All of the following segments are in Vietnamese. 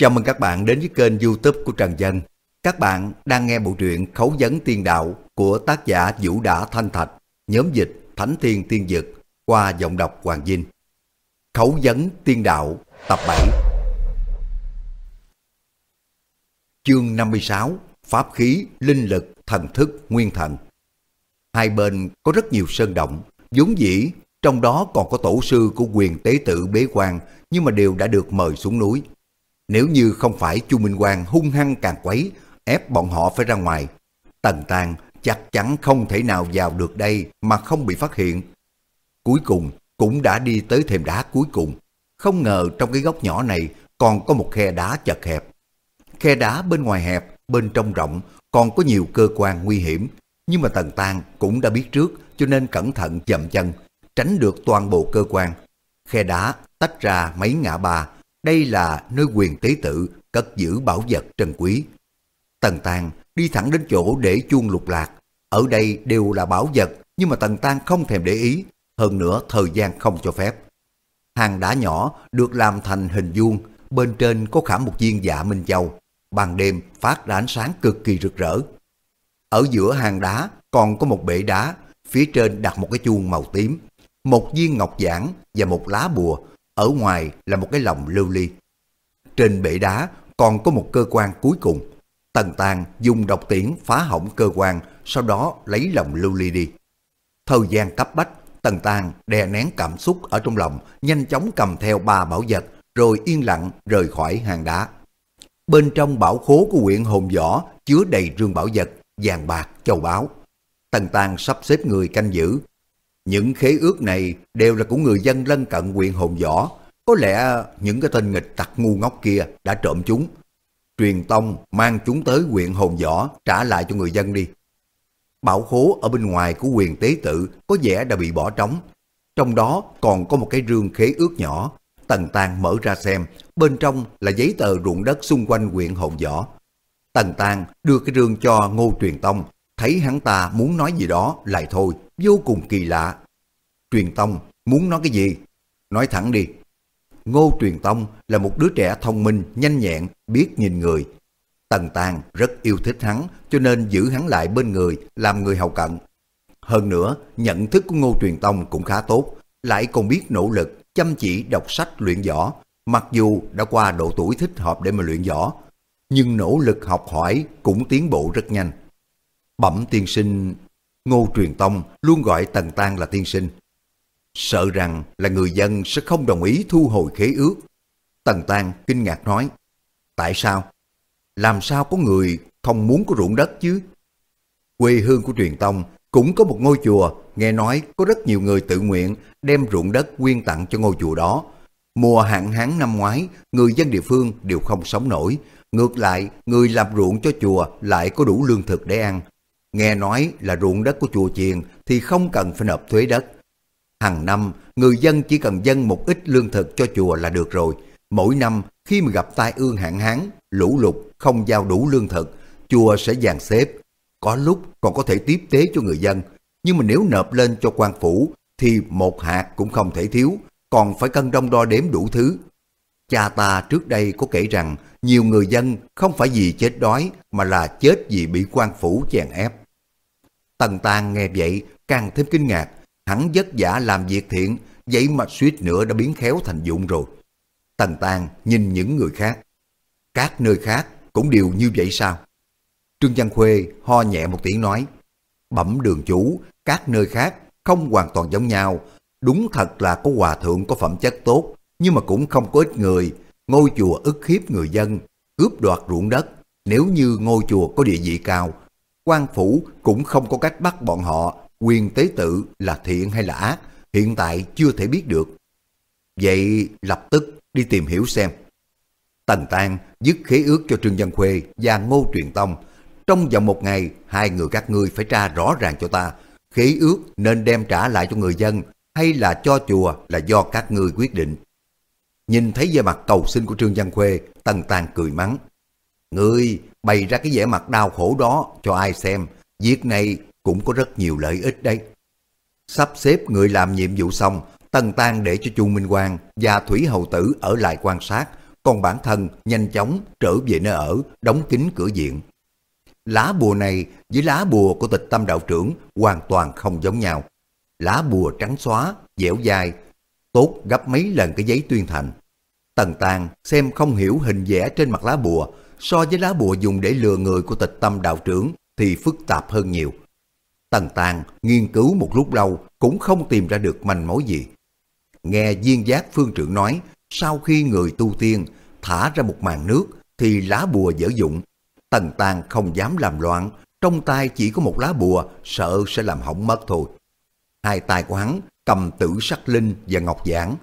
Chào mừng các bạn đến với kênh youtube của Trần Dân. Các bạn đang nghe bộ truyện Khấu Vấn Tiên Đạo của tác giả Vũ Đả Thanh Thạch, nhóm dịch Thánh Thiên Tiên Dực qua giọng đọc Hoàng Vinh. Khấu Vấn Tiên Đạo tập 7 Chương 56 Pháp khí, linh lực, thần thức, nguyên thần Hai bên có rất nhiều sơn động, vốn dĩ trong đó còn có tổ sư của quyền tế tự bế quan nhưng mà đều đã được mời xuống núi. Nếu như không phải Chu Minh Quang hung hăng càng quấy, ép bọn họ phải ra ngoài, Tần Tàng chắc chắn không thể nào vào được đây mà không bị phát hiện. Cuối cùng cũng đã đi tới thềm đá cuối cùng. Không ngờ trong cái góc nhỏ này còn có một khe đá chật hẹp. Khe đá bên ngoài hẹp, bên trong rộng còn có nhiều cơ quan nguy hiểm. Nhưng mà Tần Tàng cũng đã biết trước cho nên cẩn thận chậm chân, tránh được toàn bộ cơ quan. Khe đá tách ra mấy ngã ba, đây là nơi quyền tế tự cất giữ bảo vật trân quý. Tần Tàng đi thẳng đến chỗ để chuông lục lạc. Ở đây đều là bảo vật nhưng mà Tần Tàng không thèm để ý. Hơn nữa thời gian không cho phép. Hàng đá nhỏ được làm thành hình vuông, bên trên có khảm một viên dạ Minh Châu. Ban đêm phát ra ánh sáng cực kỳ rực rỡ. Ở giữa hàng đá còn có một bể đá, phía trên đặt một cái chuông màu tím, một viên ngọc giản và một lá bùa ở ngoài là một cái lồng lưu ly. Trên bể đá còn có một cơ quan cuối cùng. Tần Tàng dùng độc tiễn phá hỏng cơ quan, sau đó lấy lồng lưu ly đi. Thời gian cấp bách, Tần Tàng đè nén cảm xúc ở trong lòng, nhanh chóng cầm theo ba bảo vật, rồi yên lặng rời khỏi hang đá. Bên trong bảo khố của huyện Hồn Võ chứa đầy rương bảo vật, vàng bạc, châu báu. Tần Tàng sắp xếp người canh giữ, những khế ước này đều là của người dân lân cận huyện Hồn Võ. Có lẽ những cái tên nghịch tặc ngu ngốc kia đã trộm chúng. Truyền tông mang chúng tới huyện Hồn Võ trả lại cho người dân đi. Bảo khố ở bên ngoài của quyền tế tự có vẻ đã bị bỏ trống. Trong đó còn có một cái rương khế ước nhỏ. Tần Tàng mở ra xem, bên trong là giấy tờ ruộng đất xung quanh huyện Hồn Võ. Tần Tàng đưa cái rương cho Ngô Truyền Tông, thấy hắn ta muốn nói gì đó lại thôi, vô cùng kỳ lạ. Truyền Tông muốn nói cái gì? Nói thẳng đi. Ngô Truyền Tông là một đứa trẻ thông minh, nhanh nhẹn, biết nhìn người. Tần Tàng rất yêu thích hắn, cho nên giữ hắn lại bên người, làm người hầu cận. Hơn nữa, nhận thức của Ngô Truyền Tông cũng khá tốt, lại còn biết nỗ lực, chăm chỉ đọc sách luyện võ. Mặc dù đã qua độ tuổi thích hợp để mà luyện võ, nhưng nỗ lực học hỏi cũng tiến bộ rất nhanh. Bẩm tiên sinh, Ngô Truyền Tông luôn gọi Tần Tăng là tiên sinh. Sợ rằng là người dân sẽ không đồng ý thu hồi khế ước. Tần Tăng kinh ngạc nói, tại sao? Làm sao có người không muốn có ruộng đất chứ? Quê hương của Truyền Tông cũng có một ngôi chùa, nghe nói có rất nhiều người tự nguyện đem ruộng đất quyên tặng cho ngôi chùa đó. Mùa hạn hán năm ngoái, người dân địa phương đều không sống nổi. Ngược lại, người làm ruộng cho chùa lại có đủ lương thực để ăn. Nghe nói là ruộng đất của chùa chiền thì không cần phải nộp thuế đất. Hàng năm, người dân chỉ cần dâng một ít lương thực cho chùa là được rồi. Mỗi năm, khi mà gặp tai ương hạn hán, lũ lụt, không giao đủ lương thực, chùa sẽ dàn xếp. Có lúc còn có thể tiếp tế cho người dân. Nhưng mà nếu nộp lên cho quan phủ, thì một hạt cũng không thể thiếu, còn phải cân đong đo đếm đủ thứ. Cha ta trước đây có kể rằng nhiều người dân không phải vì chết đói mà là chết vì bị quan phủ chèn ép. Tần Tàng nghe vậy càng thêm kinh ngạc, hắn vất vả làm việc thiện, vậy mà suýt nữa đã biến khéo thành dụng rồi. Tần Tàng nhìn những người khác. Các nơi khác cũng đều như vậy sao? Trương Văn Khuê ho nhẹ một tiếng nói, bẩm đường chủ, các nơi khác không hoàn toàn giống nhau. Đúng thật là có hòa thượng có phẩm chất tốt, nhưng mà cũng không có ít người. Ngôi chùa ức hiếp người dân, cướp đoạt ruộng đất. Nếu như ngôi chùa có địa vị cao, quan phủ cũng không có cách bắt bọn họ quyền tế tự là thiện hay là ác, hiện tại chưa thể biết được. Vậy lập tức đi tìm hiểu xem. Tần Tang dứt khế ước cho Trương Văn Khuê và Ngô Truyền Tông. Trong vòng một ngày, hai người các ngươi phải tra rõ ràng cho ta. Khế ước nên đem trả lại cho người dân hay là cho chùa là do các ngươi quyết định. Nhìn thấy vẻ mặt cầu xin của Trương Văn Khuê, Tần Tang cười mắng. Ngươi bày ra cái vẻ mặt đau khổ đó cho ai xem, việc này cũng có rất nhiều lợi ích đấy. Sắp xếp người làm nhiệm vụ xong, Tần Tan để cho Chu Minh Quang và Thủy Hầu Tử ở lại quan sát, còn bản thân nhanh chóng trở về nơi ở, đóng kín cửa diện. Lá bùa này với lá bùa của tịch tâm đạo trưởng hoàn toàn không giống nhau. Lá bùa trắng xóa, dẻo dai, tốt gấp mấy lần cái giấy tuyên thành. Tần Tàng xem không hiểu hình vẽ trên mặt lá bùa so với lá bùa dùng để lừa người của tịch tâm đạo trưởng thì phức tạp hơn nhiều. Tần Tàng nghiên cứu một lúc lâu cũng không tìm ra được manh mối gì. Nghe viên giác phương trưởng nói, sau khi người tu tiên thả ra một màn nước thì lá bùa dở dụng. Tần Tàng không dám làm loạn, trong tay chỉ có một lá bùa, sợ sẽ làm hỏng mất thôi. Hai tay của hắn cầm tử sắc linh và ngọc giảng.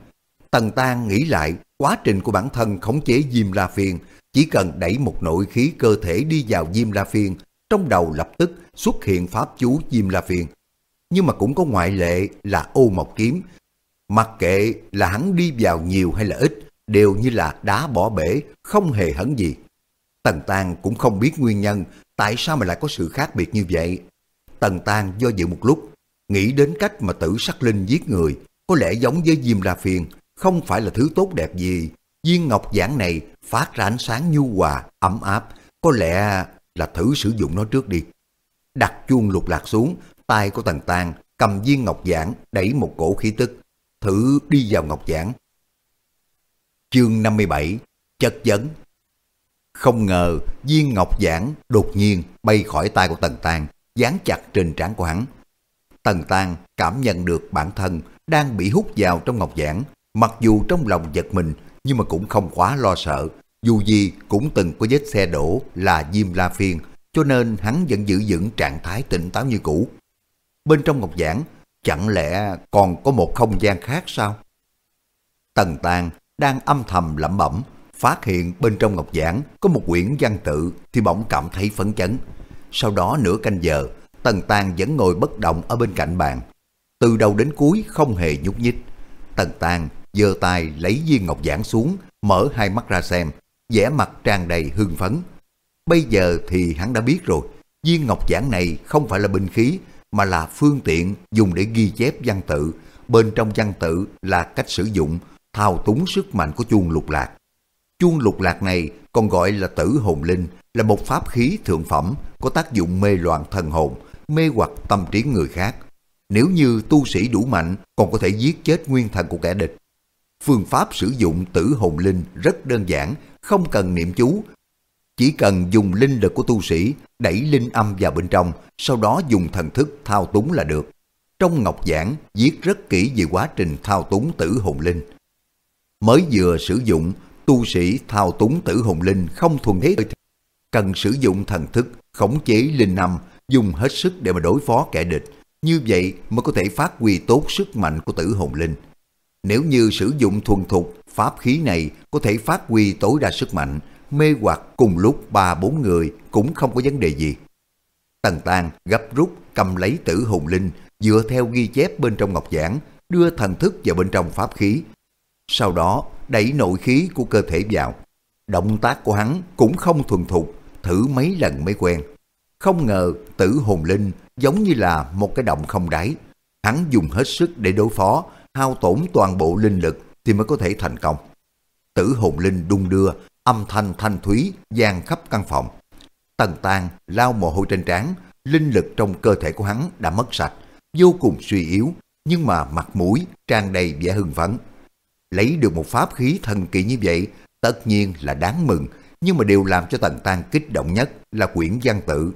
Tần Tàng nghĩ lại quá trình của bản thân khống chế Diêm La phiền chỉ cần đẩy một nội khí cơ thể đi vào Diêm La Phiên, trong đầu lập tức xuất hiện pháp chú Diêm La Phiên. Nhưng mà cũng có ngoại lệ là ô mộc kiếm. Mặc kệ là hắn đi vào nhiều hay là ít, đều như là đá bỏ bể, không hề hấn gì. Tần Tàng cũng không biết nguyên nhân tại sao mà lại có sự khác biệt như vậy. Tần Tàng do dự một lúc, nghĩ đến cách mà tử sắc linh giết người, có lẽ giống với Diêm La Phiên, không phải là thứ tốt đẹp gì. Viên ngọc giảng này phát ra ánh sáng nhu hòa, ấm áp, có lẽ là thử sử dụng nó trước đi. Đặt chuông lục lạc xuống, tay của Tần Tàng cầm viên ngọc giảng đẩy một cổ khí tức, thử đi vào ngọc giảng. Chương 57 Chất vấn Không ngờ viên ngọc giảng đột nhiên bay khỏi tay của Tần Tàng, dán chặt trên trán của hắn. Tần Tàng cảm nhận được bản thân đang bị hút vào trong ngọc giảng, mặc dù trong lòng giật mình nhưng mà cũng không quá lo sợ, dù gì cũng từng có vết xe đổ là Diêm La Phiên, cho nên hắn vẫn giữ vững trạng thái tỉnh táo như cũ. Bên trong ngọc giảng, chẳng lẽ còn có một không gian khác sao? Tần Tàng đang âm thầm lẩm bẩm, phát hiện bên trong ngọc giảng có một quyển văn tự thì bỗng cảm thấy phấn chấn. Sau đó nửa canh giờ, Tần Tàng vẫn ngồi bất động ở bên cạnh bàn. Từ đầu đến cuối không hề nhúc nhích. Tần Tàng giơ tay lấy viên ngọc giản xuống, mở hai mắt ra xem, vẻ mặt tràn đầy hưng phấn. Bây giờ thì hắn đã biết rồi, viên ngọc giản này không phải là binh khí, mà là phương tiện dùng để ghi chép văn tự. Bên trong văn tự là cách sử dụng, thao túng sức mạnh của chuông lục lạc. Chuông lục lạc này còn gọi là tử hồn linh, là một pháp khí thượng phẩm có tác dụng mê loạn thần hồn, mê hoặc tâm trí người khác. Nếu như tu sĩ đủ mạnh còn có thể giết chết nguyên thần của kẻ địch. Phương pháp sử dụng tử hồn linh rất đơn giản, không cần niệm chú. Chỉ cần dùng linh lực của tu sĩ đẩy linh âm vào bên trong, sau đó dùng thần thức thao túng là được. Trong Ngọc Giảng viết rất kỹ về quá trình thao túng tử hồn linh. Mới vừa sử dụng, tu sĩ thao túng tử hồn linh không thuần thế cần sử dụng thần thức khống chế linh âm, dùng hết sức để mà đối phó kẻ địch. Như vậy mới có thể phát huy tốt sức mạnh của tử hồn linh. Nếu như sử dụng thuần thục, pháp khí này có thể phát huy tối đa sức mạnh, mê hoặc cùng lúc ba bốn người cũng không có vấn đề gì. Tần Tàng gấp rút cầm lấy tử hồn linh, dựa theo ghi chép bên trong ngọc giảng, đưa thần thức vào bên trong pháp khí. Sau đó đẩy nội khí của cơ thể vào. Động tác của hắn cũng không thuần thục, thử mấy lần mới quen. Không ngờ tử hồn linh giống như là một cái động không đáy. Hắn dùng hết sức để đối phó, hao tổn toàn bộ linh lực thì mới có thể thành công. Tử hồn linh đung đưa, âm thanh thanh thúy gian khắp căn phòng. Tần tan lao mồ hôi trên trán, linh lực trong cơ thể của hắn đã mất sạch, vô cùng suy yếu, nhưng mà mặt mũi tràn đầy vẻ hưng phấn. Lấy được một pháp khí thần kỳ như vậy, tất nhiên là đáng mừng, nhưng mà điều làm cho Tần Tan kích động nhất là quyển văn tự.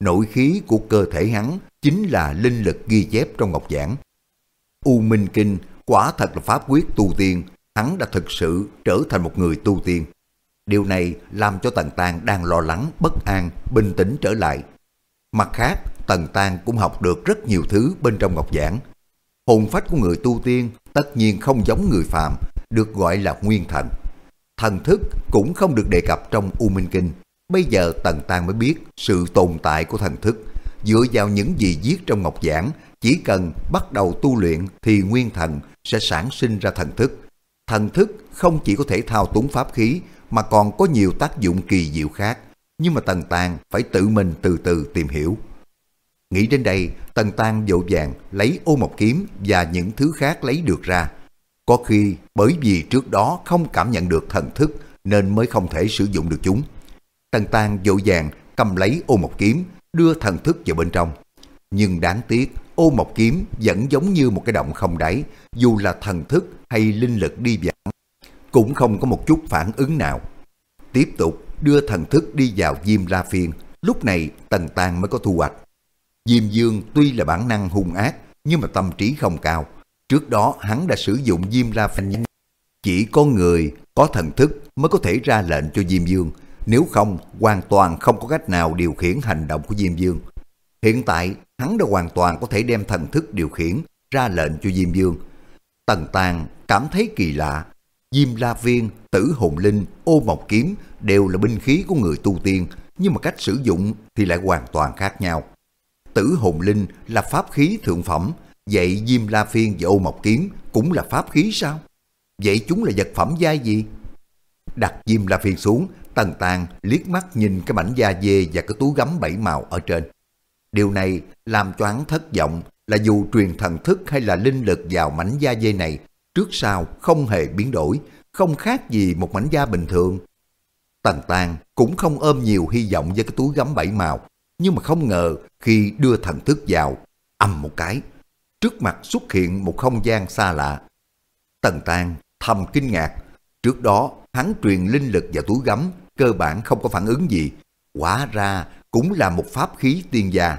Nội khí của cơ thể hắn chính là linh lực ghi chép trong ngọc giảng. U Minh Kinh quả thật là pháp quyết tu tiên, hắn đã thực sự trở thành một người tu tiên. Điều này làm cho Tần Tàng đang lo lắng, bất an, bình tĩnh trở lại. Mặt khác, Tần Tàng cũng học được rất nhiều thứ bên trong ngọc giảng. Hồn phách của người tu tiên tất nhiên không giống người phàm, được gọi là nguyên thần. Thần thức cũng không được đề cập trong U Minh Kinh. Bây giờ Tần Tàng mới biết sự tồn tại của thần thức. Dựa vào những gì viết trong ngọc giảng, chỉ cần bắt đầu tu luyện thì nguyên thần sẽ sản sinh ra thần thức. Thần thức không chỉ có thể thao túng pháp khí mà còn có nhiều tác dụng kỳ diệu khác. Nhưng mà Tần Tàng phải tự mình từ từ tìm hiểu. Nghĩ đến đây, Tần Tàng dỗ vàng lấy ô mộc kiếm và những thứ khác lấy được ra. Có khi bởi vì trước đó không cảm nhận được thần thức nên mới không thể sử dụng được chúng. Tần Tàng dỗ vàng cầm lấy ô mộc kiếm, đưa thần thức vào bên trong. Nhưng đáng tiếc, ô mộc kiếm vẫn giống như một cái động không đáy, dù là thần thức hay linh lực đi vào, cũng không có một chút phản ứng nào. Tiếp tục đưa thần thức đi vào Diêm La Phiên, lúc này Tần tàng mới có thu hoạch. Diêm Dương tuy là bản năng hung ác, nhưng mà tâm trí không cao. Trước đó hắn đã sử dụng Diêm La Phiên chỉ có người có thần thức mới có thể ra lệnh cho Diêm Dương, nếu không hoàn toàn không có cách nào điều khiển hành động của Diêm Dương. Hiện tại hắn đã hoàn toàn có thể đem thần thức điều khiển ra lệnh cho Diêm Dương. Tần Tàng cảm thấy kỳ lạ, Diêm La Viên, Tử Hồn Linh, Ô Mộc Kiếm đều là binh khí của người tu tiên, nhưng mà cách sử dụng thì lại hoàn toàn khác nhau. Tử Hồn Linh là pháp khí thượng phẩm, vậy Diêm La Phiên và Ô Mộc Kiếm cũng là pháp khí sao? Vậy chúng là vật phẩm giai gì? Đặt Diêm La Phiên xuống, Tần Tàng liếc mắt nhìn cái mảnh da dê và cái túi gấm bảy màu ở trên. Điều này làm cho hắn thất vọng là dù truyền thần thức hay là linh lực vào mảnh da dê này trước sau không hề biến đổi, không khác gì một mảnh da bình thường. Tần Tàng cũng không ôm nhiều hy vọng với cái túi gấm bảy màu, nhưng mà không ngờ khi đưa thần thức vào, ầm một cái, trước mặt xuất hiện một không gian xa lạ. Tần Tàng thầm kinh ngạc, trước đó hắn truyền linh lực vào túi gấm, cơ bản không có phản ứng gì, quả ra cũng là một pháp khí tiên gia.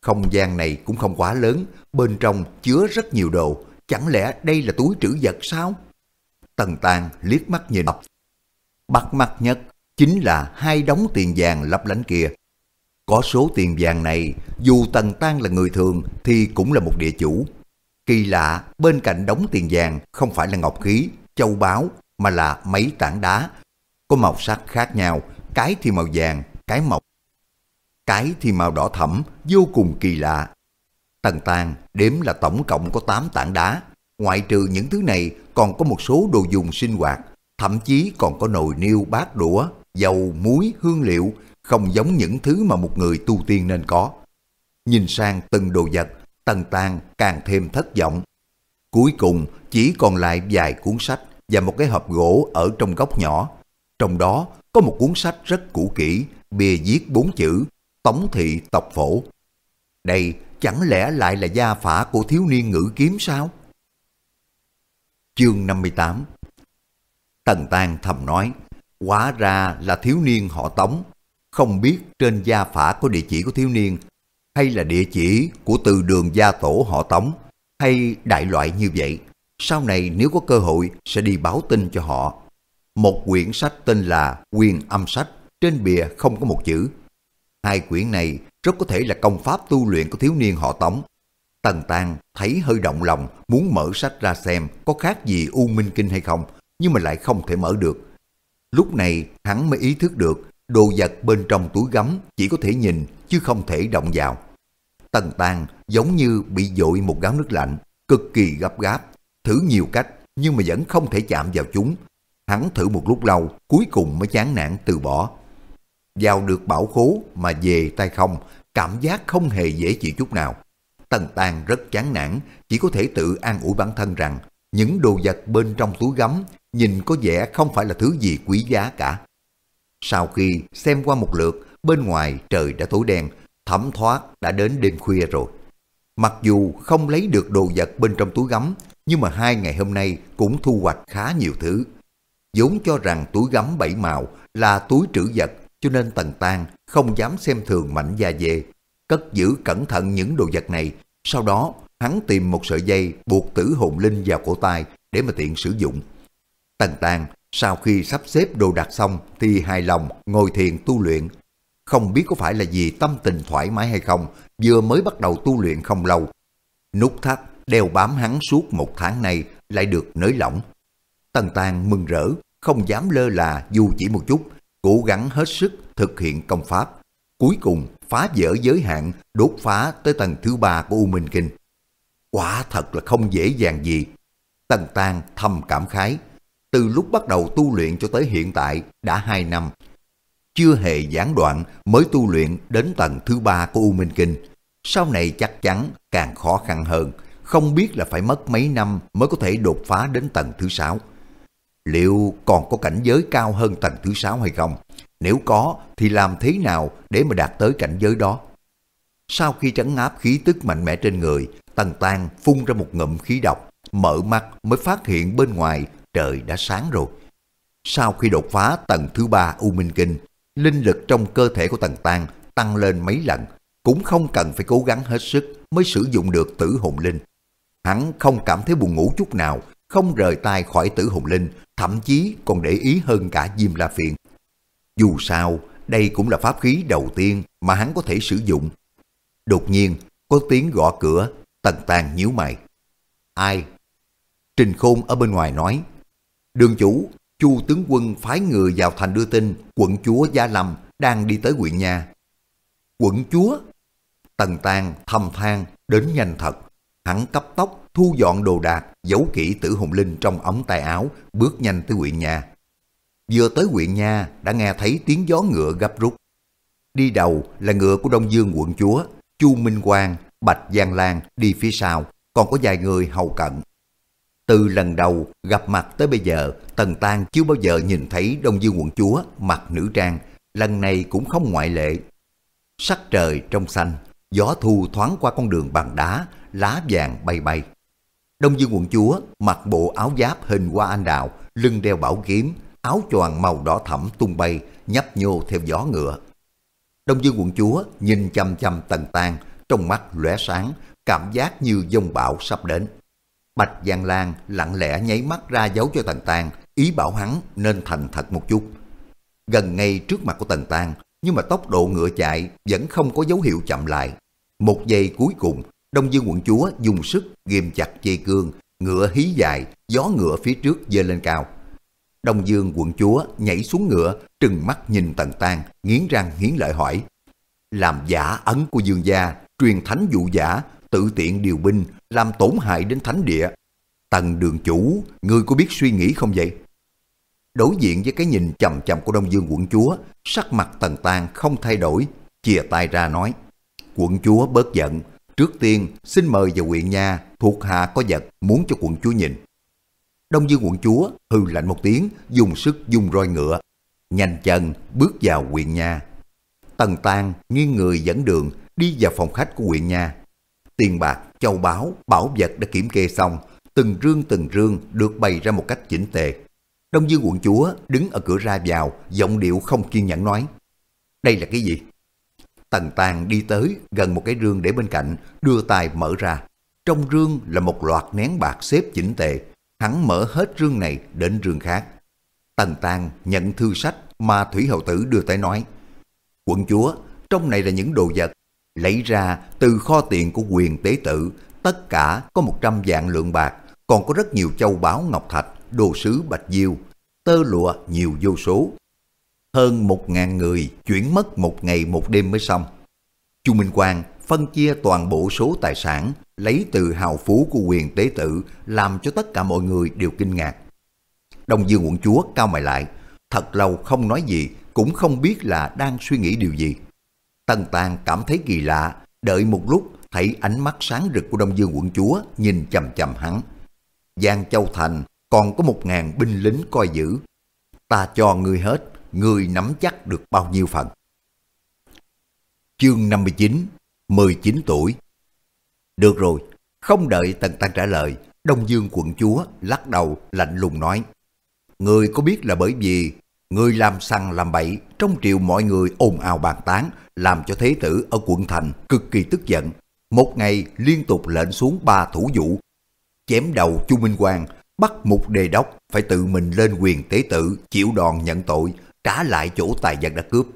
Không gian này cũng không quá lớn, bên trong chứa rất nhiều đồ, chẳng lẽ đây là túi trữ vật sao? Tần Tàng liếc mắt nhìn. Bắt mắt nhất chính là hai đống tiền vàng lấp lánh kia. Có số tiền vàng này, dù Tần Tăng là người thường thì cũng là một địa chủ. Kỳ lạ, bên cạnh đống tiền vàng không phải là ngọc khí, châu báu, mà là mấy tảng đá. Có màu sắc khác nhau, cái thì màu vàng, cái màu cái thì màu đỏ thẫm, vô cùng kỳ lạ. Tần Tàng đếm là tổng cộng có 8 tảng đá. Ngoại trừ những thứ này còn có một số đồ dùng sinh hoạt, thậm chí còn có nồi niêu bát đũa, dầu, muối, hương liệu, không giống những thứ mà một người tu tiên nên có. Nhìn sang từng đồ vật, Tần Tàng càng thêm thất vọng. Cuối cùng chỉ còn lại vài cuốn sách và một cái hộp gỗ ở trong góc nhỏ. Trong đó có một cuốn sách rất cũ kỹ, bìa viết bốn chữ Tống thị tộc phổ. Đây chẳng lẽ lại là gia phả của thiếu niên ngữ kiếm sao? Chương 58 Tần tàng thầm nói, hóa ra là thiếu niên họ Tống, không biết trên gia phả có địa chỉ của thiếu niên, hay là địa chỉ của từ đường gia tổ họ Tống, hay đại loại như vậy. Sau này nếu có cơ hội sẽ đi báo tin cho họ. Một quyển sách tên là Quyền âm sách, trên bìa không có một chữ. Hai quyển này rất có thể là công pháp tu luyện của thiếu niên họ Tống. Tần Tàng thấy hơi động lòng, muốn mở sách ra xem có khác gì U Minh Kinh hay không, nhưng mà lại không thể mở được. Lúc này hắn mới ý thức được đồ vật bên trong túi gấm chỉ có thể nhìn chứ không thể động vào. Tần Tàng giống như bị dội một gáo nước lạnh, cực kỳ gấp gáp, thử nhiều cách nhưng mà vẫn không thể chạm vào chúng. Hắn thử một lúc lâu, cuối cùng mới chán nản từ bỏ. Vào được bảo khố mà về tay không, cảm giác không hề dễ chịu chút nào. Tần Tàn rất chán nản, chỉ có thể tự an ủi bản thân rằng những đồ vật bên trong túi gấm nhìn có vẻ không phải là thứ gì quý giá cả. Sau khi xem qua một lượt, bên ngoài trời đã tối đen, thấm thoát đã đến đêm khuya rồi. Mặc dù không lấy được đồ vật bên trong túi gấm, nhưng mà hai ngày hôm nay cũng thu hoạch khá nhiều thứ. vốn cho rằng túi gấm bảy màu là túi trữ vật, cho nên Tần Tàng không dám xem thường mảnh da dê, cất giữ cẩn thận những đồ vật này. Sau đó, hắn tìm một sợi dây buộc tử hồn linh vào cổ tay để mà tiện sử dụng. Tần Tàng sau khi sắp xếp đồ đạc xong thì hài lòng ngồi thiền tu luyện. Không biết có phải là vì tâm tình thoải mái hay không, vừa mới bắt đầu tu luyện không lâu. Nút thắt đeo bám hắn suốt một tháng nay lại được nới lỏng. Tần Tàng mừng rỡ, không dám lơ là dù chỉ một chút, cố gắng hết sức thực hiện công pháp. Cuối cùng phá vỡ giới hạn, đốt phá tới tầng thứ ba của U Minh Kinh. Quả thật là không dễ dàng gì. Tần tan thầm cảm khái. Từ lúc bắt đầu tu luyện cho tới hiện tại đã hai năm. Chưa hề gián đoạn mới tu luyện đến tầng thứ ba của U Minh Kinh. Sau này chắc chắn càng khó khăn hơn không biết là phải mất mấy năm mới có thể đột phá đến tầng thứ sáu liệu còn có cảnh giới cao hơn tầng thứ sáu hay không? Nếu có thì làm thế nào để mà đạt tới cảnh giới đó? Sau khi trấn áp khí tức mạnh mẽ trên người, Tần Tan phun ra một ngụm khí độc, mở mắt mới phát hiện bên ngoài trời đã sáng rồi. Sau khi đột phá tầng thứ ba U Minh Kinh, linh lực trong cơ thể của Tần Tan tăng lên mấy lần, cũng không cần phải cố gắng hết sức mới sử dụng được tử hồn linh. Hắn không cảm thấy buồn ngủ chút nào, không rời tay khỏi tử hồn linh, thậm chí còn để ý hơn cả Diêm La Phiền. Dù sao, đây cũng là pháp khí đầu tiên mà hắn có thể sử dụng. Đột nhiên, có tiếng gõ cửa, Tần Tàn nhíu mày. Ai? Trình Khôn ở bên ngoài nói. Đường chủ, Chu tướng quân phái người vào thành đưa tin quận chúa Gia Lâm đang đi tới huyện nhà. Quận chúa? Tần Tàn thầm than đến nhanh thật. Hắn cấp tốc thu dọn đồ đạc, giấu kỹ tử hồn linh trong ống tay áo, bước nhanh tới huyện nhà. Vừa tới huyện nhà đã nghe thấy tiếng gió ngựa gấp rút. Đi đầu là ngựa của Đông Dương quận chúa, Chu Minh Quang, Bạch Giang Lan đi phía sau, còn có vài người hầu cận. Từ lần đầu gặp mặt tới bây giờ, Tần Tan chưa bao giờ nhìn thấy Đông Dương quận chúa mặc nữ trang, lần này cũng không ngoại lệ. Sắc trời trong xanh, gió thu thoáng qua con đường bằng đá, lá vàng bay bay. Đông Dương quận chúa mặc bộ áo giáp hình hoa anh đào, lưng đeo bảo kiếm, áo choàng màu đỏ thẫm tung bay, nhấp nhô theo gió ngựa. Đông Dương quận chúa nhìn chăm chăm Tần Tang, trong mắt lóe sáng, cảm giác như dông bão sắp đến. Bạch Giang Lan lặng lẽ nháy mắt ra dấu cho Tần Tang, ý bảo hắn nên thành thật một chút. Gần ngay trước mặt của Tần Tang, nhưng mà tốc độ ngựa chạy vẫn không có dấu hiệu chậm lại. Một giây cuối cùng, Đông Dương quận chúa dùng sức ghim chặt dây cương, ngựa hí dài, gió ngựa phía trước dơ lên cao. Đông Dương quận chúa nhảy xuống ngựa, trừng mắt nhìn Tần Tan, nghiến răng nghiến lợi hỏi. Làm giả ấn của dương gia, truyền thánh dụ giả, tự tiện điều binh, làm tổn hại đến thánh địa. Tần đường chủ, ngươi có biết suy nghĩ không vậy? Đối diện với cái nhìn chầm chầm của Đông Dương quận chúa, sắc mặt Tần Tan không thay đổi, chìa tay ra nói. Quận chúa bớt giận, trước tiên xin mời vào huyện nhà thuộc hạ có vật muốn cho quận chúa nhìn. Đông Dương quận chúa hư lạnh một tiếng, dùng sức dùng roi ngựa, nhanh chân bước vào huyện nhà Tần Tan nghiêng người dẫn đường đi vào phòng khách của huyện nhà Tiền bạc, châu báu, bảo vật đã kiểm kê xong, từng rương từng rương được bày ra một cách chỉnh tề. Đông Dương quận chúa đứng ở cửa ra vào, giọng điệu không kiên nhẫn nói. Đây là cái gì? Tần Tàng đi tới gần một cái rương để bên cạnh, đưa tay mở ra. Trong rương là một loạt nén bạc xếp chỉnh tề. Hắn mở hết rương này đến rương khác. Tần Tàng nhận thư sách mà Thủy Hậu Tử đưa tới nói. Quận chúa, trong này là những đồ vật lấy ra từ kho tiền của quyền tế tự, tất cả có 100 vạn lượng bạc, còn có rất nhiều châu báu ngọc thạch, đồ sứ bạch diêu, tơ lụa nhiều vô số. Hơn một ngàn người chuyển mất một ngày một đêm mới xong. Chu Minh Quang phân chia toàn bộ số tài sản lấy từ hào phú của quyền tế tự làm cho tất cả mọi người đều kinh ngạc. Đông Dương quận chúa cao mày lại, thật lâu không nói gì, cũng không biết là đang suy nghĩ điều gì. Tần Tàng cảm thấy kỳ lạ, đợi một lúc thấy ánh mắt sáng rực của Đông Dương quận chúa nhìn chầm chầm hắn. Giang Châu Thành còn có một ngàn binh lính coi giữ. Ta cho ngươi hết, người nắm chắc được bao nhiêu phần. Chương 59, 19 tuổi Được rồi, không đợi Tần Tăng trả lời, Đông Dương quận chúa lắc đầu lạnh lùng nói. người có biết là bởi vì Người làm săn làm bậy, trong triều mọi người ồn ào bàn tán, làm cho thế tử ở quận thành cực kỳ tức giận. Một ngày liên tục lệnh xuống ba thủ vụ, chém đầu Chu Minh Quang, bắt một đề đốc phải tự mình lên quyền tế tự, chịu đòn nhận tội, trả lại chỗ tài vật đã cướp.